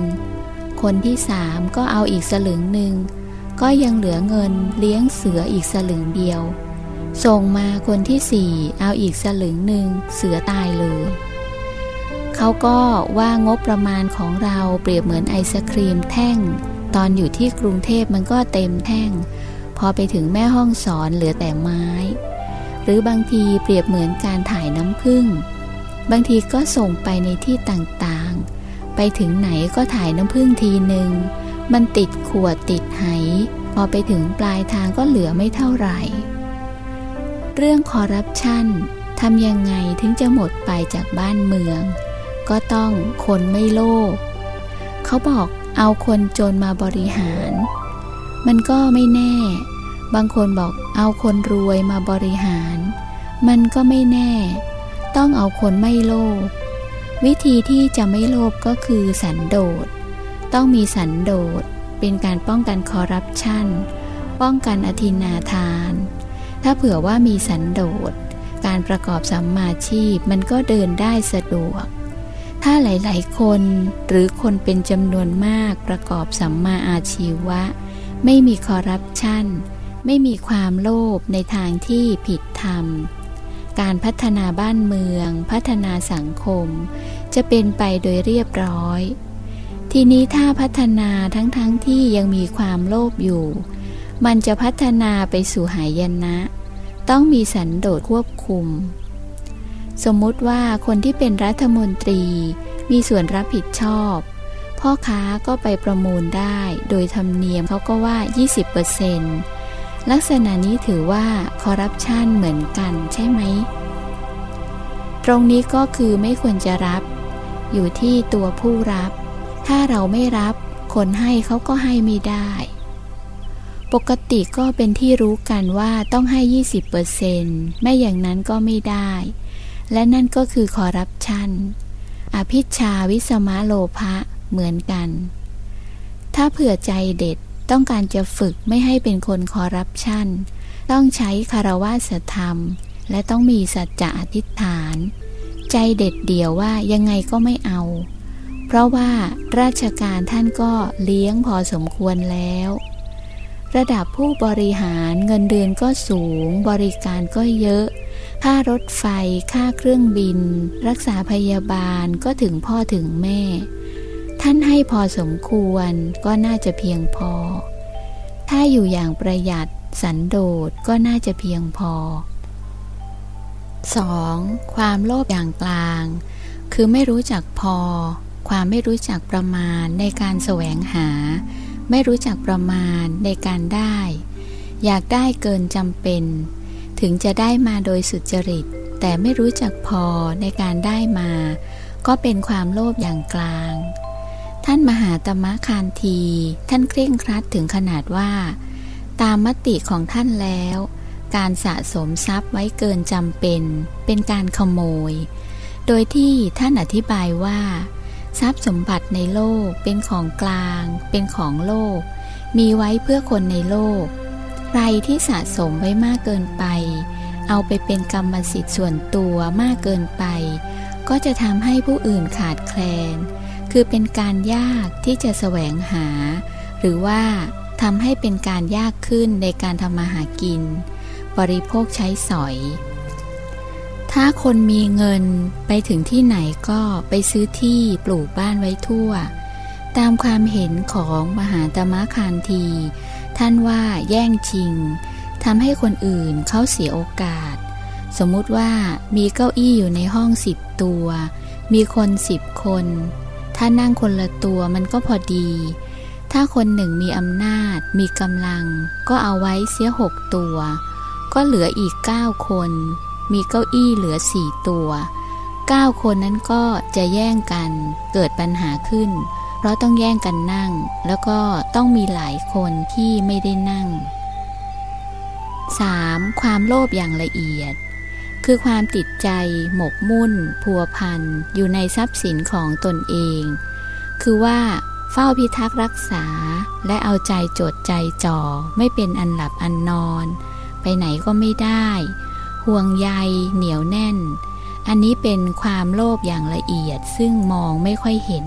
A: คนที่สามก็เอาอีกสลึงหนึ่ง ก็ยังเหลือเงินเลี้ยงเสืออีกสลึงเดียว ส่งมาคนที่สี่เอาอีกสลึงหนึ่งเสือตายเลย เขาก็ว่างบประมาณของเราเปรียบเหมือนไอศครีมแท่ง ตอนอยู่ที่กรุงเทพมันก็เต็มแท่ง พอไปถึงแม่ห้องสอนเหลือแต่ไม้ รือบางทีเปรียบเหมือนการถ่ายน้ำผึ้งบางทีก็ส่งไปในที่ต่างๆ ไปถึงไหนก็ถ่ายน้ำพึ่งทีหนึ่งมันติดขวดติดไหพอไปถึงปลายทางก็เหลือไม่เท่าไหร่ เรื่องคอร์รัปชันทำยังไงถึงจะหมดไปจากบ้านเมือง ก็ต้องคนไม่โลภเขาบอกเอาคนจนมาบริหาร มันก็ไม่แน่ บางคนบอกเอาคนรวยมาบริหาร มันก็ไม่แน่ ต้องเอาคนไม่โลภวิธีที่จะไม่โลภก็คือสันโดษ ต้องมีสันโดษ เป็นการป้องกันคอร์รัปชัน ป้องกันอธินาทาน ถ้าเผื่อว่ามีสันโดษ การประกอบสัมมาชีพมันก็เดินได้สะดวก ถ้าหลายๆ คนหรือคนเป็นจำนวนมากประกอบสัมมาอาชีวะ ไม่มีคอร์รัปชัน ไม่มีความโลภในทางที่ผิดธรรม การพัฒนาบ้านเมือง พัฒนาสังคม จะเป็นไปโดยเรียบร้อย ทีนี้ถ้าพัฒนาทั้งๆทที่ยังมีความโลภอยู่ มันจะพัฒนาไปสู่หายนะ ต้องมีสันโดษควบคุม สมมุติว่าคนที่เป็นรัฐมนตรีมีส่วนรับผิดชอบ พ่อค้าก็ไปประมูลได้ โดยธรรมเนียมเขาก็ว่า 20% ลักษณะนี้ถือว่าคอร์รัปชันเหมือนกันใช่ไหม ตรงนี้ก็คือไม่ควรจะรับ อยู่ที่ตัวผู้รับ ถ้าเราไม่รับ คนให้เขาก็ให้ไม่ได้ ปกติก็เป็นที่รู้กันว่าต้องให้ 20%ไม่อย่างนั้นก็ไม่ได้ และนั่นก็คือคอร์รัปชัน อภิชาวิสมะโลภะเหมือนกัน ถ้าเผื่อใจเด็ด ต้องการจะฝึกไม่ให้เป็นคนคอร์รัปชัน ต้องใช้คารวะสธรรม และต้องมีสัจจะอธิษฐาน ใจเด็ดเดี่ยวว่ายังไงก็ไม่เอา เพราะว่าราชการท่านก็เลี้ยงพอสมควรแล้ว ระดับผู้บริหารเงินเดือนก็สูง บริการก็เยอะ ค่ารถไฟ ค่าเครื่องบิน รักษาพยาบาลก็ถึงพ่อถึงแม่ ท่านให้พอสมควรก็น่าจะเพียงพอ ถ้าอยู่อย่างประหยัดสันโดษก็น่าจะเพียงพอ 2. ความโลภอย่างกลาง คือไม่รู้จักพอ ความไม่รู้จักประมาณในการแสวงหา ไม่รู้จักประมาณในการได้ อยากได้เกินจำเป็น ถึงจะได้มาโดยสุจริต แต่ไม่รู้จักพอในการได้มา ก็เป็นความโลภอย่างกลาง ท่านมหาตมะคานที ท่านเคร่งครัดถึงขนาดว่า ตามมติของท่านแล้ว การสะสมทรัพย์ไว้เกินจำเป็น เป็นการขโมย โดยที่ท่านอธิบายว่า ทรัพย์สมบัติในโลกเป็นของกลาง เป็นของโลก มีไว้เพื่อคนในโลก ใครที่สะสมไว้มากเกินไป เอาไปเป็นกรรมสิทธิ์ส่วนตัวมากเกินไป ก็จะทำให้ผู้อื่นขาดแคลน คือเป็นการยากที่จะแสวงหา หรือว่าทำให้เป็นการยากขึ้นในการทำมาหากิน บริโภคใช้สอย ถ้าคนมีเงินไปถึงที่ไหนก็ไปซื้อที่ปลูกบ้านไว้ทั่ว ตามความเห็นของมหาตมะคานที ท่านว่าแย่งชิงทำให้คนอื่นเขาเสียโอกาส สมมุติว่ามีเก้าอี้อยู่ในห้องสิบตัว มีคนสิบคน ถ้านั่งคนละตัวมันก็พอดี ถ้าคนหนึ่งมีอำนาจ มีกำลัง ก็เอาไว้เสียหกตัว ก็เหลืออีก9คน มีเก้าอี้เหลือสี่ตัว9คนนั้นก็จะแย่งกันเกิดปัญหาขึ้น เพราะต้องแย่งกันนั่ง แล้วก็ต้องมีหลายคนที่ไม่ได้นั่ง 3. ความโลภอย่างละเอียด คือความติดใจหมกมุ่น พัวพัน อยู่ในทรัพย์สินของตนเอง คือว่าเฝ้าพิทักษ์รักษาและเอาใจจดใจจ่อ ไม่เป็นอันหลับอันนอน ไปไหนก็ไม่ได้ ห่วงใยเหนียวแน่น อันนี้เป็นความโลภอย่างละเอียดซึ่งมองไม่ค่อยเห็น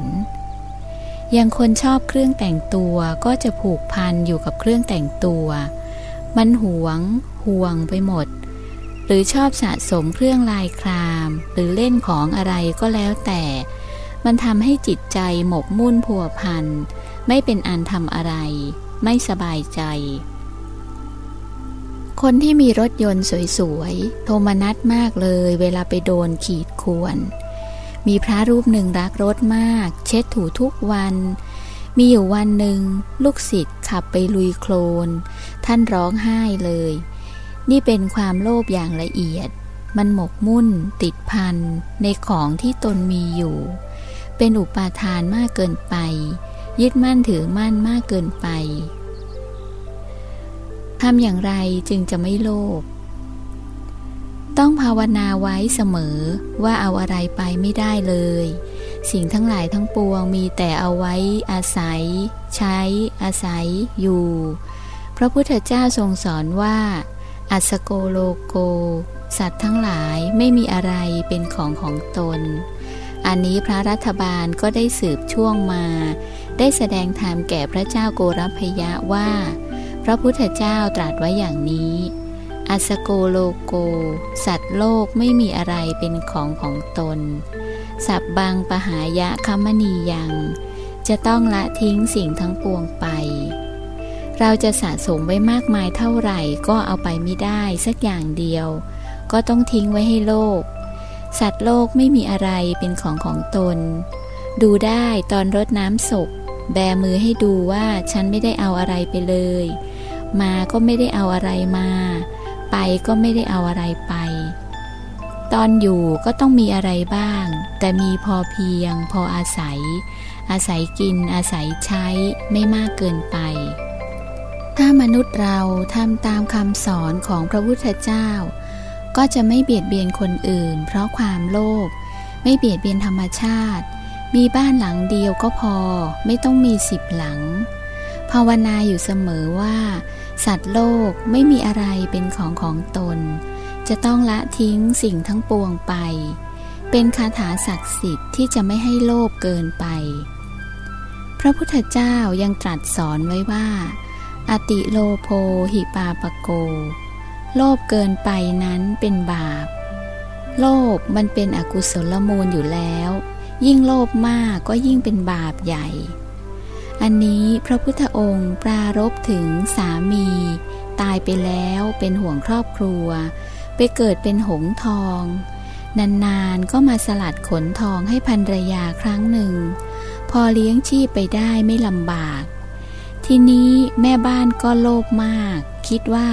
A: อย่างคนชอบเครื่องแต่งตัวก็จะผูกพันอยู่กับเครื่องแต่งตัว มันหวง ห่วงไปหมด รือชอบสะสมเครื่องลายคราม หรือเล่นของอะไรก็แล้วแต่ มันทำให้จิตใจหมกมุ่นผัวพัน ไม่เป็นอันทำอะไร ไม่สบายใจ คนที่มีรถยนต์สวยๆ โทมนัสมากเลยเวลาไปโดนขีดข่วน มีพระรูปหนึ่งรักรถมาก เช็ดถูทุกวันมีอยู่วันหนึ่ง ลูกศิษย์ขับไปลุยโคลน ท่านร้องไห้เลย นี่เป็นความโลภอย่างละเอียด มันหมกมุ่น ติดพันในของที่ตนมีอยู่ เป็นอุปาทานมากเกินไป ยึดมั่นถือมั่นมากเกินไปทำอย่างไรจึงจะไม่โลภต้องภาวนาไว้เสมอว่าเอาอะไรไปไม่ได้เลย สิ่งทั้งหลายทั้งปวงมีแต่เอาไว้อาศัย ใช้ อาศัยอยู่ พระพุทธเจ้าทรงสอนว่า อัสโกโลโก สัตว์ทั้งหลายไม่มีอะไรเป็นของของตน อันนี้พระรัฐบาลก็ได้สืบช่วงมา ได้แสดงธรรมแก่พระเจ้าโกรพยะว่า พระพุทธเจ้าตรัสไว้อย่างนี้อัสโกโลโก สัตว์โลกไม่มีอะไรเป็นของของตน สับบางปหายะคัมมณียัง จะต้องละทิ้งสิ่งทั้งปวงไป เราจะสะสมไว้มากมายเท่าไหร่ก็เอาไปไม่ได้สักอย่างเดียว ก็ต้องทิ้งไว้ให้โลก สัตว์โลกไม่มีอะไรเป็นของของตน ดูได้ตอนรดน้ำศพ แบมือให้ดูว่าฉันไม่ได้เอาอะไรไปเลย มาก็ไม่ได้เอาอะไรมา ไปก็ไม่ได้เอาอะไรไป ตอนอยู่ก็ต้องมีอะไรบ้าง แต่มีพอเพียง พออาศัย อาศัยกินอาศัยใช้ไม่มากเกินไป ถ้ามนุษย์เราทำตามคำสอนของพระพุทธเจ้า ก็จะไม่เบียดเบียนคนอื่น เพราะความโลภไม่เบียดเบียนธรรมชาติ มีบ้านหลังเดียวก็พอไม่ต้องมีสิบหลัง ภาวนาอยู่เสมอว่า สัตว์โลกไม่มีอะไรเป็นของของตน จะต้องละทิ้งสิ่งทั้งปวงไป เป็นคาถาศักดิ์สิทธิ์ที่จะไม่ให้โลภเกินไป พระพุทธเจ้ายังตรัสสอนไว้ว่า อติโลโภหิปาปโก โลภเกินไปนั้นเป็นบาป โลภมันเป็นอกุศลมูลอยู่แล้ว ยิ่งโลภมากก็ยิ่งเป็นบาปใหญ่ อันนี้พระพุทธองค์ปรารบถึงสามี ตายไปแล้วเป็นห่วงครอบครัว ไปเกิดเป็นหงทอง นานๆก็มาสลัดขนทองให้ภรรยาครั้งหนึ่ง พอเลี้ยงชีพไปได้ไม่ลำบาก ทีนี้แม่บ้านก็โลภมาก คิดว่า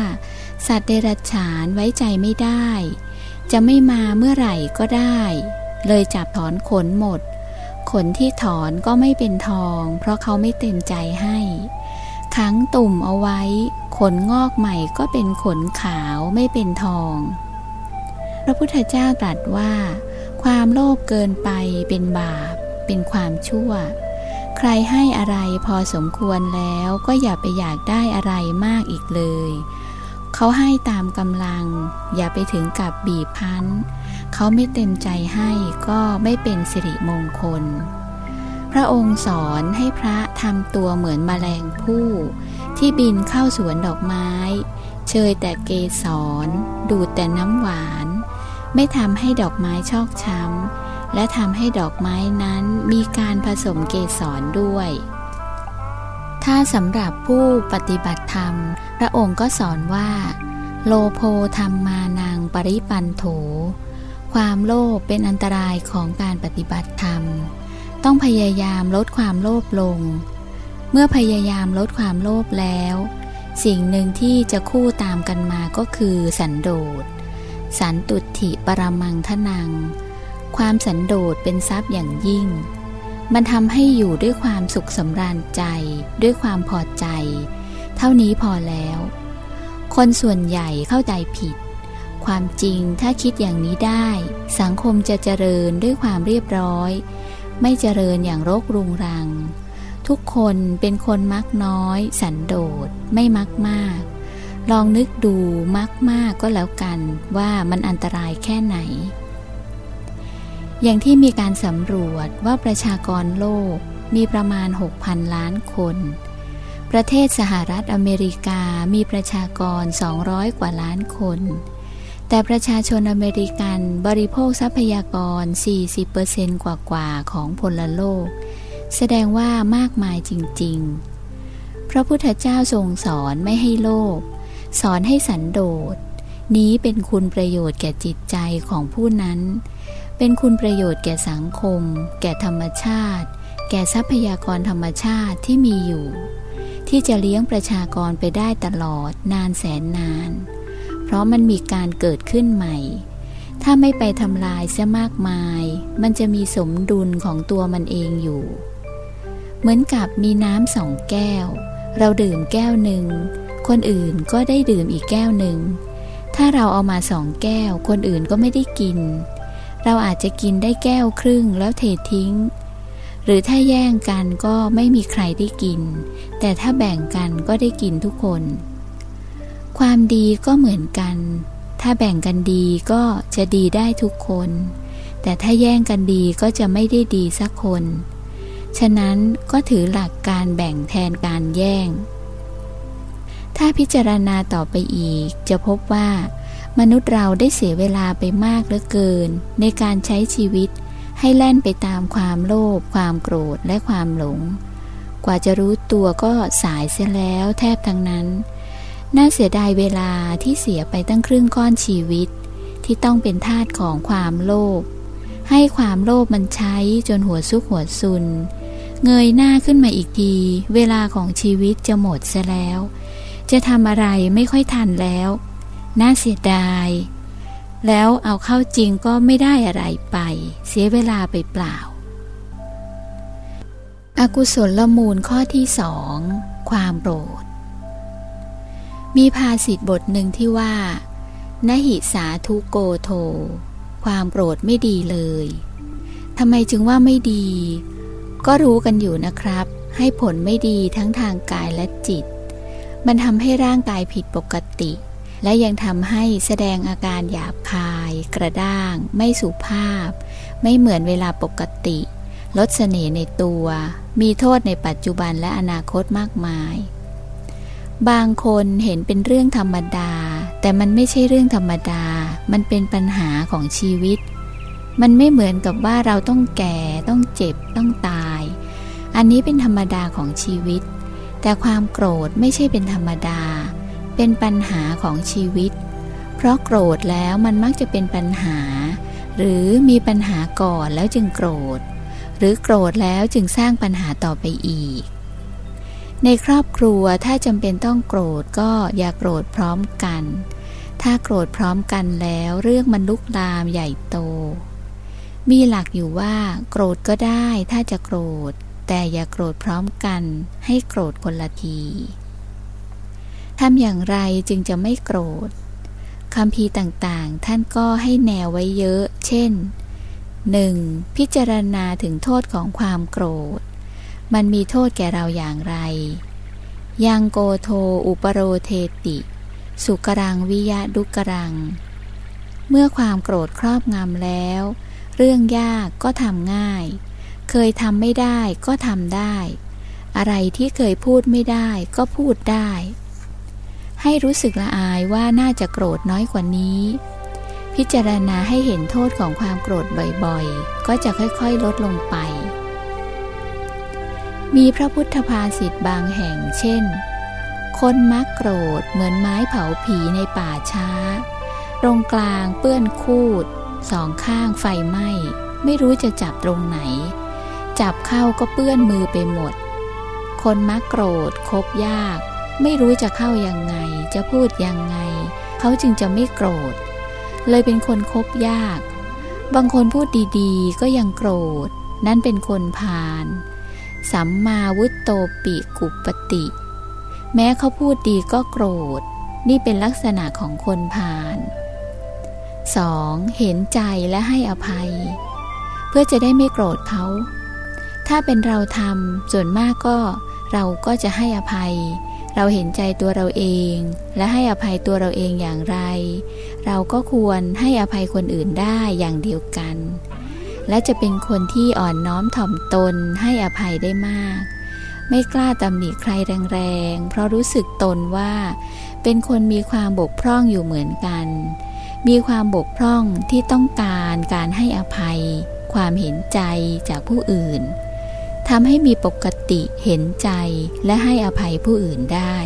A: สัตว์เดรัจฉานไว้ใจไม่ได้ จะไม่มาเมื่อไหร่ก็ได้ เลยจับถอนขนหมด ขนที่ถอนก็ไม่เป็นทอง เพราะเขาไม่เต็มใจให้ขังตุ่มเอาไว้ ขนงอกใหม่ก็เป็นขนขาวไม่เป็นทอง พระพุทธเจ้าตรัสว่า ความโลภเกินไปเป็นบาป เป็นความชั่ว ใครให้อะไรพอสมควรแล้วก็อย่าไปอยากได้อะไรมากอีกเลย เขาให้ตามกำลัง อย่าไปถึงกับบีบพันเขาไม่เต็มใจให้ก็ไม่เป็นสิริมงคล พระองค์สอนให้พระทำตัวเหมือนมแมลงผู้ ที่บินเข้าสวนดอกไม้ เชยแต่เกสรดูดแต่น้ำหวาน ไม่ทำให้ดอกไม้ชอกช้ำ และทำให้ดอกไม้นั้นมีการผสมเกสรด้วย ถ้าสำหรับผู้ปฏิบัติธรรม พระองค์ก็สอนว่า โลโพธรรมมานางปริปันโถ ความโลภเป็นอันตรายของการปฏิบัติธรรม ต้องพยายามลดความโลภลง เมื่อพยายามลดความโลภแล้ว สิ่งหนึ่งที่จะคู่ตามกันมาก็คือสันโดษ สันตุถิปรมังทนัง ความสันโดษเป็นทรัพย์อย่างยิ่ง มันทำให้อยู่ด้วยความสุขสำราญใจ ด้วยความพอใจ เท่านี้พอแล้ว คนส่วนใหญ่เข้าใจผิด ความจริงถ้าคิดอย่างนี้ได้ สังคมจะเจริญด้วยความเรียบร้อย ไม่เจริญอย่างโรครุงรัง ทุกคนเป็นคนมักน้อย สันโดษไม่มักมากลองนึกดูมักมากก็แล้วกันว่ามันอันตรายแค่ไหน อย่างที่มีการสำรวจว่าประชากรโลกมีประมาณ 6,000 ล้านคน ประเทศสหรัฐอเมริกามีประชากร 200 กว่าล้านคน แต่ประชาชนอเมริกันบริโภคทรัพยากร 40%กว่ากว่าของพลโลก แสดงว่ามากมายจริง ๆ พระพุทธเจ้าทรงสอนไม่ให้โลภ สอนให้สันโดษ นี้เป็นคุณประโยชน์แก่จิตใจของผู้นั้น เป็นคุณประโยชน์แก่สังคม แก่ธรรมชาติ แก่ทรัพยากรธรรมชาติที่มีอยู่ ที่จะเลี้ยงประชากรไปได้ตลอดนานแสนนาน เพราะมันมีการเกิดขึ้นใหม่ ถ้าไม่ไปทำลายเสียมากมาย มันจะมีสมดุลของตัวมันเองอยู่ เหมือนกับมีน้ำสองแก้ว เราดื่มแก้วหนึ่ง คนอื่นก็ได้ดื่มอีกแก้วหนึ่ง ถ้าเราเอามาสองแก้ว คนอื่นก็ไม่ได้กิน เราอาจจะกินได้แก้วครึ่งแล้วเททิ้ง หรือถ้าแย่งกันก็ไม่มีใครได้กิน แต่ถ้าแบ่งกันก็ได้กินทุกคน ความดีก็เหมือนกัน ถ้าแบ่งกันดีก็จะดีได้ทุกคน แต่ถ้าแย่งกันดีก็จะไม่ได้ดีสักคน ฉะนั้นก็ถือหลักการแบ่งแทนการแย่ง ถ้าพิจารณาต่อไปอีกจะพบว่า มนุษย์เราได้เสียเวลาไปมากเหลือเกิน ในการใช้ชีวิตให้แล่นไปตามความโลภความโกรธและความหลง กว่าจะรู้ตัวก็สายเสียแล้วแทบทั้งนั้น น่าเสียดายเวลาที่เสียไปตั้งครึ่งก้อนชีวิต ที่ต้องเป็นทาตของความโลภให้ความโลภมันใช้จนหัวซุกหัวซุน เงยหน้าขึ้นมาอีกที เวลาของชีวิตจะหมดซะแล้ว จะทำอะไรไม่ค่อยทันแล้ว น่าเสียดาย แล้วเอาเข้าจริงก็ไม่ได้อะไรไป เสียเวลาไปเปล่าอากุศลละมูลข้อที่สองความโกรธ มีภาษิตบทหนึ่งที่ว่านหิสาทุโกโท ความโกรธไม่ดีเลยทำไมจึงว่าไม่ดี ก็รู้กันอยู่นะครับ ให้ผลไม่ดีทั้งทางกายและจิต มันทำให้ร่างกายผิดปกติ และยังทำให้แสดงอาการหยาบคาย กระด้าง ไม่สุภาพ ไม่เหมือนเวลาปกติ ลดเสน่ห์ในตัว มีโทษในปัจจุบันและอนาคตมากมาย บางคนเห็นเป็นเรื่องธรรมดา แต่มันไม่ใช่เรื่องธรรมดา มันเป็นปัญหาของชีวิต มันไม่เหมือนกับว่าเราต้องแก่ ต้องเจ็บ ต้องตาย อันนี้เป็นธรรมดาของชีวิต แต่ความโกรธไม่ใช่เป็นธรรมดา เป็นปัญหาของชีวิต เพราะโกรธแล้วมันมักจะเป็นปัญหา หรือมีปัญหาก่อนแล้วจึงโกรธ หรือโกรธแล้วจึงสร้างปัญหาต่อไปอีก ในครอบครัวถ้าจำเป็นต้องโกรธก็อย่าโกรธพร้อมกัน ถ้าโกรธพร้อมกันแล้วเรื่องมันลุกลามใหญ่โต มีหลักอยู่ว่า โกรธก็ได้ถ้าจะโกรธ แต่อย่าโกรธพร้อมกัน ให้โกรธคนละที ทำอย่างไรจึงจะไม่โกรธคำพีต่างๆ ท่านก็ให้แนวไว้เยอะ เช่น 1. พิจารณาถึงโทษของความโกรธ มันมีโทษแก่เราอย่างไร ยังโกโทอุปโรเทติ สุกรังวิยะดุกรัง เมื่อความโกรธครอบงำแล้ว เรื่องยากก็ทำง่าย เคยทำไม่ได้ก็ทำได้ อะไรที่เคยพูดไม่ได้ก็พูดได้ ให้รู้สึกละอายว่าน่าจะโกรธน้อยกว่านี้ พิจารณาให้เห็นโทษของความโกรธบ่อยๆ ก็จะค่อยๆ ลดลงไป มีพระพุทธภาษิตบางแห่งเช่น คนมักโกรธเหมือนไม้เผาผีในป่าช้า ตรงกลางเปื้อนคูด สองข้างไฟไหม้ ไม่รู้จะจับตรงไหน จับเข้าก็เปื้อนมือไปหมด คนมักโกรธคบยาก ไม่รู้จะเข้ายังไง จะพูดยังไง เขาจึงจะไม่โกรธ เลยเป็นคนคบยาก บางคนพูดดีๆ ก็ยังโกรธ นั่นเป็นคนพาลสัมมาวุตโตปิกุปติ แม้เขาพูดดีก็โกรธ นี่เป็นลักษณะของคนพาล 2. เห็นใจและให้อภัย เพื่อจะได้ไม่โกรธเขา ถ้าเป็นเราทำส่วนมากก็เราก็จะให้อภัย เราเห็นใจตัวเราเอง และให้อภัยตัวเราเองอย่างไร เราก็ควรให้อภัยคนอื่นได้อย่างเดียวกัน และจะเป็นคนที่อ่อนน้อมถ่อมตนให้อภัยได้มาก ไม่กล้าตำหนิใครแรงๆ เพราะรู้สึกตนว่า เป็นคนมีความบกพร่องอยู่เหมือนกัน มีความบกพร่องที่ต้องการการให้อภัย ความเห็นใจจากผู้อื่น ทำให้มีปกติเห็นใจและให้อภัยผู้อื่นได้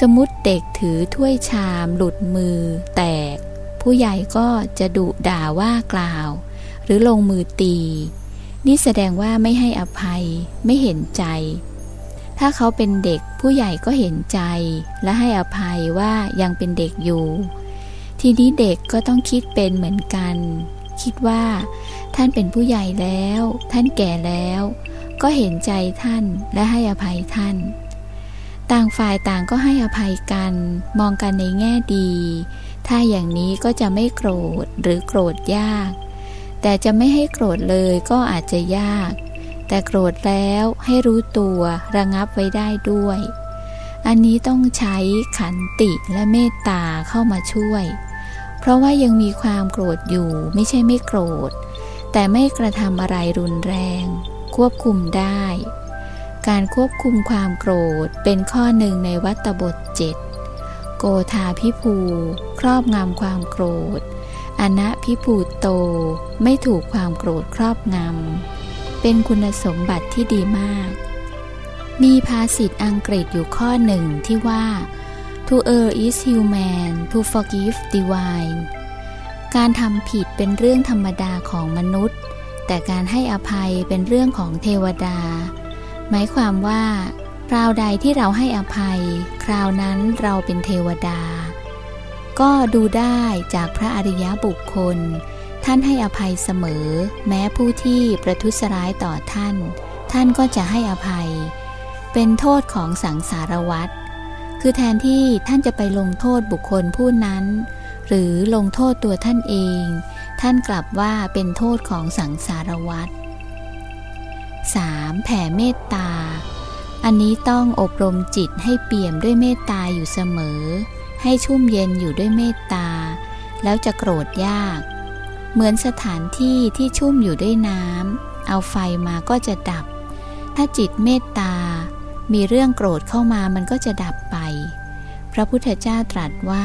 A: สมมติเด็กถือถ้วยชามหลุดมือ แตก ผู้ใหญ่ก็จะดุด่าว่ากล่าว หรือลงมือตี นี่แสดงว่าไม่ให้อภัยไม่เห็นใจ ถ้าเขาเป็นเด็กผู้ใหญ่ก็เห็นใจ และให้อภัยว่ายังเป็นเด็กอยู่ ทีนี้เด็กก็ต้องคิดเป็นเหมือนกัน คิดว่า ท่านเป็นผู้ใหญ่แล้ว ท่านแก่แล้ว ก็เห็นใจท่านและให้อภัยท่าน ต่างฝ่ายต่างก็ให้อภัยกัน มองกันในแง่ดี ถ้าอย่างนี้ก็จะไม่โกรธหรือโกรธยาก แต่จะไม่ให้โกรธเลยก็อาจจะยาก แต่โกรธแล้วให้รู้ตัวระงับไว้ได้ด้วย อันนี้ต้องใช้ขันติและเมตตาเข้ามาช่วย ราะว่ายังมีความโกรธอยู่ไม่ใช่ไม่โกรธ แต่ไม่กระทำอะไรรุนแรง ควบคุมได้ การควบคุมความโกรธเป็นข้อหนึ่งในวัตบทเจ็ดโกธาพิภูครอบงำความโกรธ อนะพิภูโตไม่ถูกความโกรธครอบงำ เป็นคุณสมบัติที่ดีมาก มีภาษิตอังกฤษอยู่ข้อหนึ่งที่ว่า To err is human to forgive divine การทำผิดเป็นเรื่องธรรมดาของมนุษย์ แต่การให้อภัยเป็นเรื่องของเทวดา หมายความว่า คราวใดที่เราให้อภัย คราวนั้นเราเป็นเทวดา ก็ดูได้จากพระอริยบุคคล ท่านให้อภัยเสมอ แม้ผู้ที่ประทุษร้ายต่อท่าน ท่านก็จะให้อภัย เป็นโทษของสังสารวัตร คือแทนที่ท่านจะไปลงโทษบุคคลผู้นั้น หรือลงโทษตัวท่านเอง ท่านกลับว่าเป็นโทษของสังสารวัตร 3. แผ่เมตตา อันนี้ต้องอบรมจิตให้เปี่ยมด้วยเมตตาอยู่เสมอ ให้ชุ่มเย็นอยู่ด้วยเมตตา แล้วจะโกรธยาก เหมือนสถานที่ที่ชุ่มอยู่ด้วยน้ำเอาไฟมาก็จะดับ ถ้าจิตเมตตา มีเรื่องโกรธเข้ามามันก็จะดับไป พระพุทธเจ้าตรัสว่า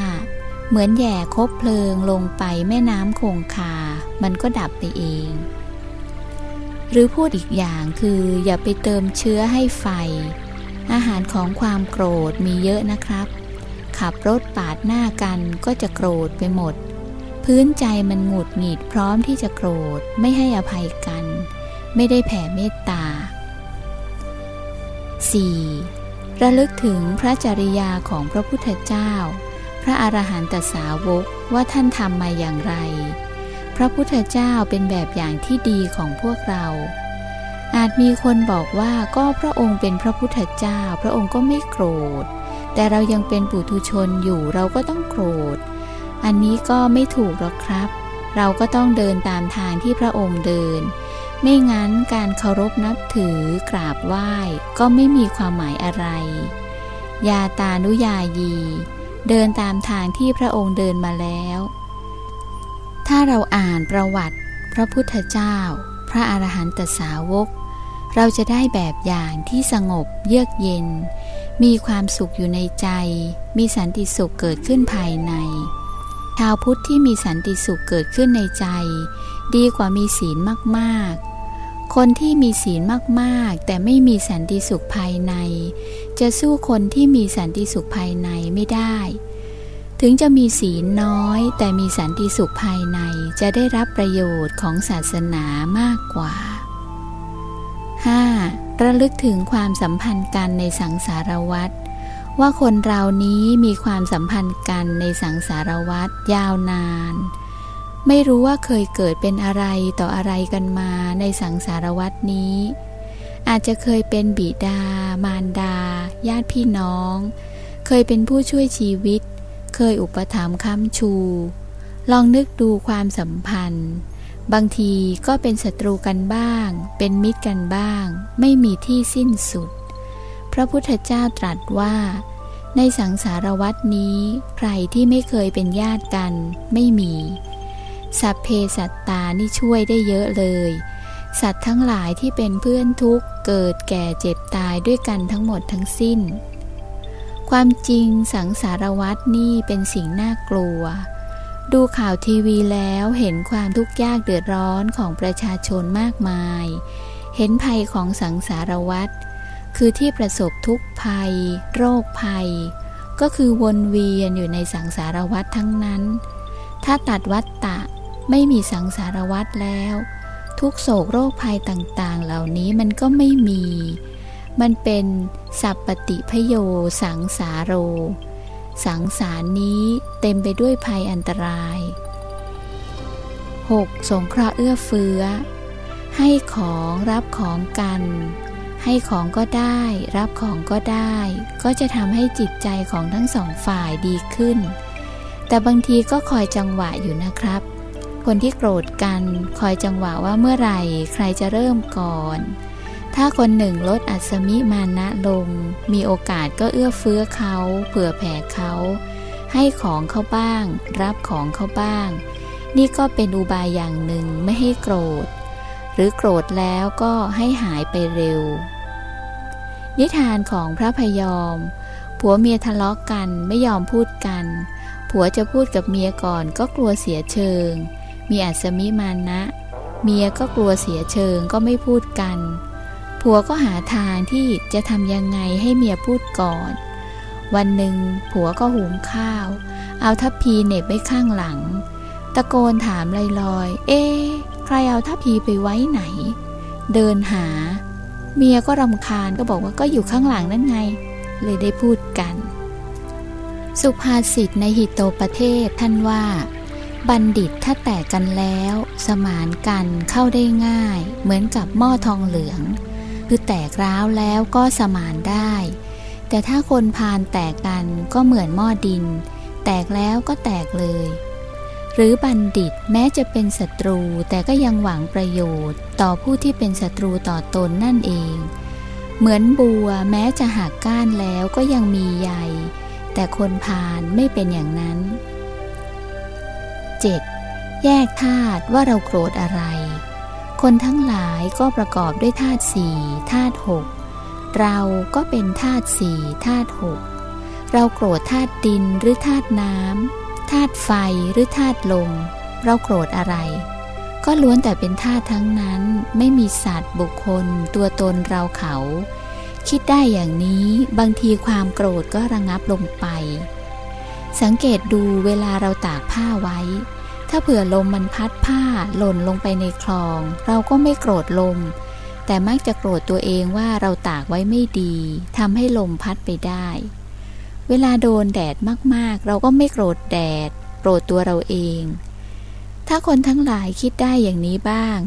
A: เหมือนแย่คบเพลิงลงไปแม่น้ำคงคา มันก็ดับไปเอง หรือพูดอีกอย่างคือ อย่าไปเติมเชื้อให้ไฟ อาหารของความโกรธมีเยอะนะครับ ขับรถปาดหน้ากันก็จะโกรธไปหมด พื้นใจมันหงุดหงิดพร้อมที่จะโกรธไม่ให้อภัยกัน ไม่ได้แผ่เมตตา 4. ระลึกถึงพระจริยาของพระพุทธเจ้า พระอรหันตสาวกว่าท่านทำมาอย่างไร พระพุทธเจ้าเป็นแบบอย่างที่ดีของพวกเรา อาจมีคนบอกว่าก็พระองค์เป็นพระพุทธเจ้า พระองค์ก็ไม่โกรธ แต่เรายังเป็นปุถุชนอยู่เราก็ต้องโกรธ อันนี้ก็ไม่ถูกหรอกครับ เราก็ต้องเดินตามทางที่พระองค์เดิน ไม่งั้นการเคารพนับถือกราบไหว้ก็ไม่มีความหมายอะไร ยาตานุยายี เดินตามทางที่พระองค์เดินมาแล้ว ถ้าเราอ่านประวัติ พระพุทธเจ้า พระอรหันตสาวก เราจะได้แบบอย่างที่สงบเยือกเย็น มีความสุขอยู่ในใจ มีสันติสุขเกิดขึ้นภายในชาวพุทธที่มีสันติสุขเกิดขึ้นในใจ ดีกว่ามีศีลมาก คนที่มีศีลมากๆ แต่ไม่มีสันติสุขภายใน จะสู้คนที่มีสันติสุขภายในไม่ได้ ถึงจะมีศีลน้อย แต่มีสันติสุขภายในจะได้รับประโยชน์ของศาสนามากกว่า 5. ระลึกถึงความสัมพันธ์กันในสังสารวัตรว่าคนเรานี้มีความสัมพันธ์กันในสังสารวัตรยาวนาน ไม่รู้ว่าเคยเกิดเป็นอะไรต่ออะไรกันมาในสังสารวัตนี้ อาจจะเคยเป็นบิดา มารดา ญาติพี่น้อง เคยเป็นผู้ช่วยชีวิต เคยอุปถัมภ์ค้ำชู ลองนึกดูความสัมพันธ์ บางทีก็เป็นศัตรูกันบ้าง เป็นมิตรกันบ้าง ไม่มีที่สิ้นสุด พระพุทธเจ้าตรัสว่าในสังสารวัตนี้ ใครที่ไม่เคยเป็นญาติกันไม่มี สัพเพสัตตานี่ช่วยได้เยอะเลย สัตว์ทั้งหลายที่เป็นเพื่อนทุกเกิดแก่เจ็บตายด้วยกันทั้งหมดทั้งสิ้น ความจริงสังสารวัตนี่เป็นสิ่งน่ากลัว ดูข่าวทีวีแล้วเห็นความทุกข์ยากเดือดร้อนของประชาชนมากมาย เห็นภัยของสังสารวัตคือที่ประสบทุกภัย โรคภัย ก็คือวนเวียนอยู่ในสังสารวัตทั้งนั้น ถ้าตัดวัตตะ ไม่มีสังสารวัตรแล้ว ทุกโศกโรคภัยต่างๆ เหล่านี้มันก็ไม่มี มันเป็นสัพปติพโยสังสาโร สังสารนี้เต็มไปด้วยภัยอันตราย 6. สงเคราะห์เอื้อเฟื้อ ให้ของรับของกัน ให้ของก็ได้ รับของก็ได้ ก็จะทำให้จิตใจของทั้งสองฝ่ายดีขึ้น แต่บางทีก็คอยจังหวะอยู่นะครับ คนที่โกรธกันคอยจังหวะว่าเมื่อไหร่ใครจะเริ่มก่อน ถ้าคนหนึ่งลดอัศมิมานะลง มีโอกาสก็เอื้อเฟื้อเขา เผื่อแผ่เขา ให้ของเขาบ้าง รับของเขาบ้าง นี่ก็เป็นอุบายอย่างหนึ่งไม่ให้โกรธ หรือโกรธแล้วก็ให้หายไปเร็ว นิทานของพระพยอม ผัวเมียทะเลาะกกันไม่ยอมพูดกัน ผัวจะพูดกับเมียก่อนก็กลัวเสียเชิง มีอัศมิมานะ เมียก็กลัวเสียเชิงก็ไม่พูดกัน ผัวก็หาทางที่จะทำยังไงให้เมียพูดก่อน วันหนึ่งผัวก็หุงข้าว เอาทัพพีเน็บไว้ข้างหลัง ตะโกนถามลอยๆ เอ๊ใครเอาทัพพีไปไว้ไหน เดินหา เมียก็รำคาญก็บอกว่าก็อยู่ข้างหลังนั่นไง เลยได้พูดกัน สุภาษิตในหิตโตประเทศท่านว่า บัณฑิตถ้าแตกกันแล้ว สมานกันเข้าได้ง่าย เหมือนกับหม้อทองเหลือง คือแตกร้าวแล้วก็สมานได้ แต่ถ้าคนพานแตกกันก็เหมือนหม้อดิน แตกแล้วก็แตกเลย หรือบัณฑิตแม้จะเป็นศัตรูแต่ก็ยังหวังประโยชน์ ต่อผู้ที่เป็นศัตรูต่อตนนั่นเอง เหมือนบัวแม้จะหักก้านแล้วก็ยังมีใยแต่คนพานไม่เป็นอย่างนั้น 7. แยกธาตุว่าเราโกรธอะไร คนทั้งหลายก็ประกอบด้วยธาตุสี่ธาตุหกเราก็เป็นธาตุสี่ธาตุหกเราโกรธธาตุดินหรือธาตุน้ำธาตุไฟหรือธาตุลม เราโกรธอะไร ก็ล้วนแต่เป็นธาตุทั้งนั้นไม่มีสัตว์บุคคล ตัวตนเราเขา คิดได้อย่างนี้บางทีความโกรธก็ระงับลงไป สังเกตดูเวลาเราตากผ้าไว้ ถ้าเผื่อลมมันพัดผ้าหล่นลงไปในคลอง เราก็ไม่โกรธลม แต่มักจะโกรธตัวเองว่าเราตากไว้ไม่ดีทำให้ลมพัดไปได้ เวลาโดนแดดมากๆ เราก็ไม่โกรธแดด โกรธตัวเราเอง ถ้าคนทั้งหลายคิดได้อย่างนี้บ้าง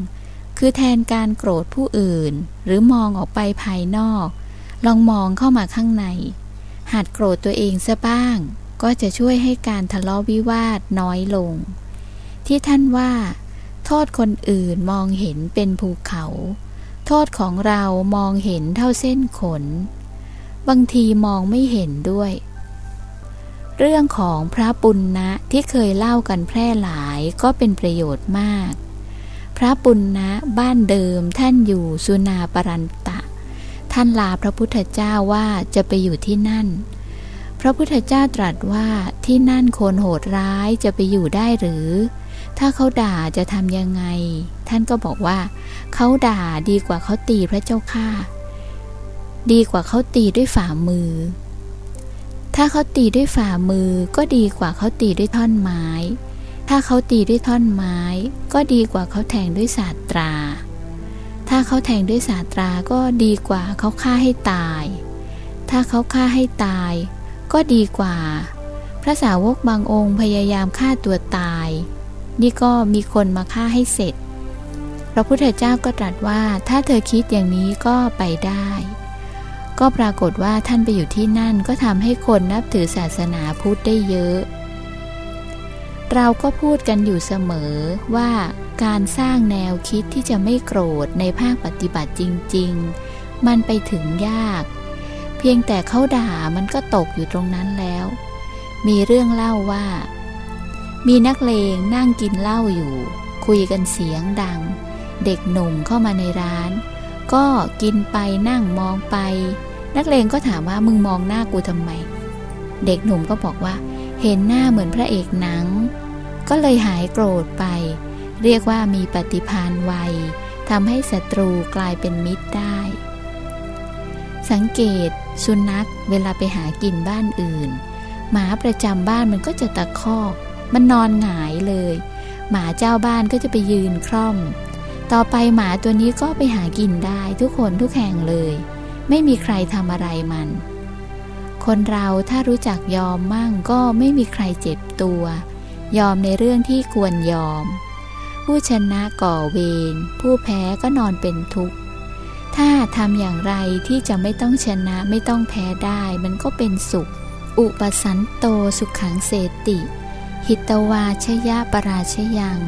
A: คือแทนการโกรธผู้อื่น หรือมองออกไปภายนอก ลองมองเข้ามาข้างใน หัดโกรธตัวเองซะบ้าง ก็จะช่วยให้การทะเลาะวิวาทน้อยลง ที่ท่านว่า โทษคนอื่นมองเห็นเป็นภูเขา โทษของเรามองเห็นเท่าเส้นขน บางทีมองไม่เห็นด้วย เรื่องของพระปุณณะที่เคยเล่ากันแพร่หลายก็เป็นประโยชน์มาก พระปุณณะบ้านเดิมท่านอยู่สุนาปรันตะ ท่านลาพระพุทธเจ้าว่าจะไปอยู่ที่นั่น ระพุทธเจ้าตรัสว่าที่นั่นคนโหดร้ายจะไปอยู่ได้หรือ ถ้าเขาด่าจะทำยังไง ท่านก็บอกว่า เขาด่าดีกว่าเขาตีพระเจ้าข้าดีกว่าเขาตีด้วยฝ่ามือ ถ้าเขาตีด้วยฝ่ามือก็ดีกว่าเขาตีด้วยท่อนไม้ ถ้าเขาตีด้วยท่อนไม้ ก็ดีกว่าเขาแทงด้วยศาสตรา ถ้าเขาแทงด้วยศาสตราก็ดีกว่าเขาฆ่าให้ตาย ถ้าเขาฆ่าให้ตาย ก็ดีกว่า พระสาวกบางองค์พยายามฆ่าตัวตาย นี่ก็มีคนมาฆ่าให้เสร็จ พระพุทธเจ้าก็ตรัสว่าถ้าเธอคิดอย่างนี้ก็ไปได้ ก็ปรากฏว่าท่านไปอยู่ที่นั่นก็ทำให้คนนับถือศาสนาพุทธได้เยอะ เราก็พูดกันอยู่เสมอว่าการสร้างแนวคิดที่จะไม่โกรธในภาคปฏิบัติจริง ๆ มันไปถึงยาก พียงแต่เขาด่ามันก็ตกอยู่ตรงนั้นแล้ว มีเรื่องเล่าว่า มีนักเลงนั่งกินเหล้าอยู่ คุยกันเสียงดัง เด็กหนุ่มเข้ามาในร้าน ก็กินไปนั่งมองไป นักเลงก็ถามว่ามึงมองหน้ากูทำไม เด็กหนุ่มก็บอกว่า เห็นหน้าเหมือนพระเอกหนัง ก็เลยหายโกรธไป เรียกว่ามีปฏิพานไวทำให้ศัตรูกลายเป็นมิตรได้ สังเกต สุนัขเวลาไปหากินบ้านอื่น หมาประจำบ้านมันก็จะตะคอก มันนอนหงายเลย หมาเจ้าบ้านก็จะไปยืนคล่อม ต่อไปหมาตัวนี้ก็ไปหากินได้ทุกคนทุกแห่งเลย ไม่มีใครทำอะไรมัน คนเราถ้ารู้จักยอมมั่งก็ไม่มีใครเจ็บตัว ยอมในเรื่องที่ควรยอม ผู้ชนะก่อเวรผู้แพ้ก็นอนเป็นทุกข์ ถ้าทำอย่างไรที่จะไม่ต้องชนะไม่ต้องแพ้ได้ มันก็เป็นสุข อุปสันโตสุขขังเสติ หิตวาชยะปราชยัง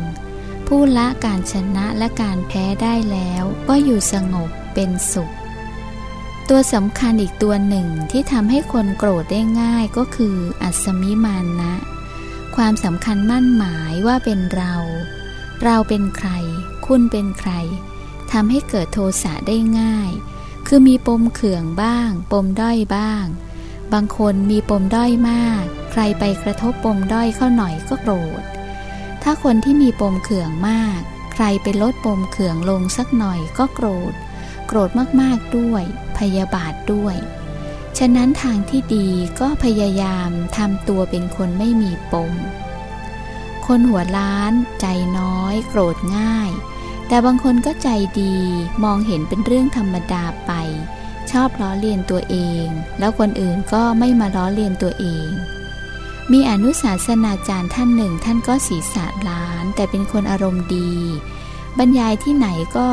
A: ผู้ละการชนะและการแพ้ได้แล้วก็อยู่สงบเป็นสุข ตัวสำคัญอีกตัวหนึ่งที่ทำให้คนโกรธได้ง่ายก็คืออัศมิมานะ ความสำคัญมั่นหมายว่าเป็นเรา เราเป็นใคร คุณเป็นใคร ทำให้เกิดโทสะได้ง่าย คือมีปมเขื่องบ้าง ปมด้อยบ้าง บางคนมีปมด้อยมาก ใครไปกระทบปมด้อยเข้าหน่อยก็โกรธ ถ้าคนที่มีปมเขื่องมาก ใครไปลดปมเขื่องลงสักหน่อยก็โกรธ โกรธมากๆด้วย พยาบาทด้วย ฉะนั้นทางที่ดีก็พยายามทำตัวเป็นคนไม่มีปมคนหัวล้าน ใจน้อย โกรธง่าย แต่บางคนก็ใจดีมองเห็นเป็นเรื่องธรรมดาไป ชอบล้อเลียนตัวเอง แล้วคนอื่นก็ไม่มาล้อเลียนตัวเอง มีอนุสาสนาจารย์ท่านหนึ่งท่านก็ศีรษะล้าน แต่เป็นคนอารมณ์ดี บรรยายที่ไหนก็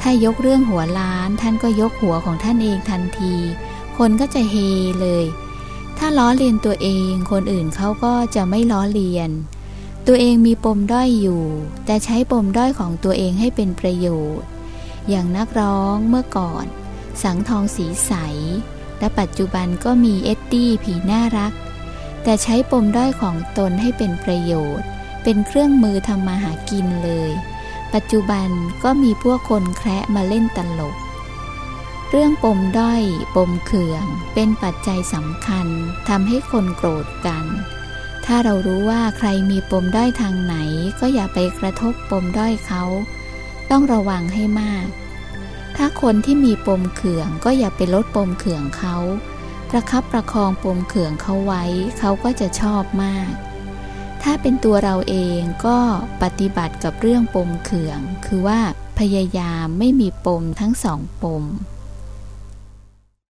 A: ถ้ายกเรื่องหัวล้านท่านก็ยกหัวของท่านเองทันที คนก็จะเฮเลย ถ้าล้อเลียนตัวเอง คนอื่นเขาก็จะไม่ล้อเลียน ตัวเองมีปมด้อยอยู่ แต่ใช้ปมด้อยของตัวเองให้เป็นประโยชน์ อย่างนักร้องเมื่อก่อน สังทองสีใส และปัจจุบันก็มีเอ็ดดี้ผีน่ารัก แต่ใช้ปมด้อยของตนให้เป็นประโยชน์ เป็นเครื่องมือทำมาหากินเลย ปัจจุบันก็มีพวกคนแคระมาเล่นตลก เรื่องปมด้อย ปมเขื่อง เป็นปัจจัยสำคัญทำให้คนโกรธกัน ถ้าเรารู้ว่าใครมีปมด้อยทางไหน ก็อย่าไปกระทบปมด้อยเขา ต้องระวังให้มาก ถ้าคนที่มีปมเขื่องก็อย่าไปลดปมเขื่องเขา ประคับประคองปมเขื่องเขาไว้ เขาก็จะชอบมาก ถ้าเป็นตัวเราเองก็ปฏิบัติกับเรื่องปมเขื่อง คือว่าพยายามไม่มีปมทั้งสองปม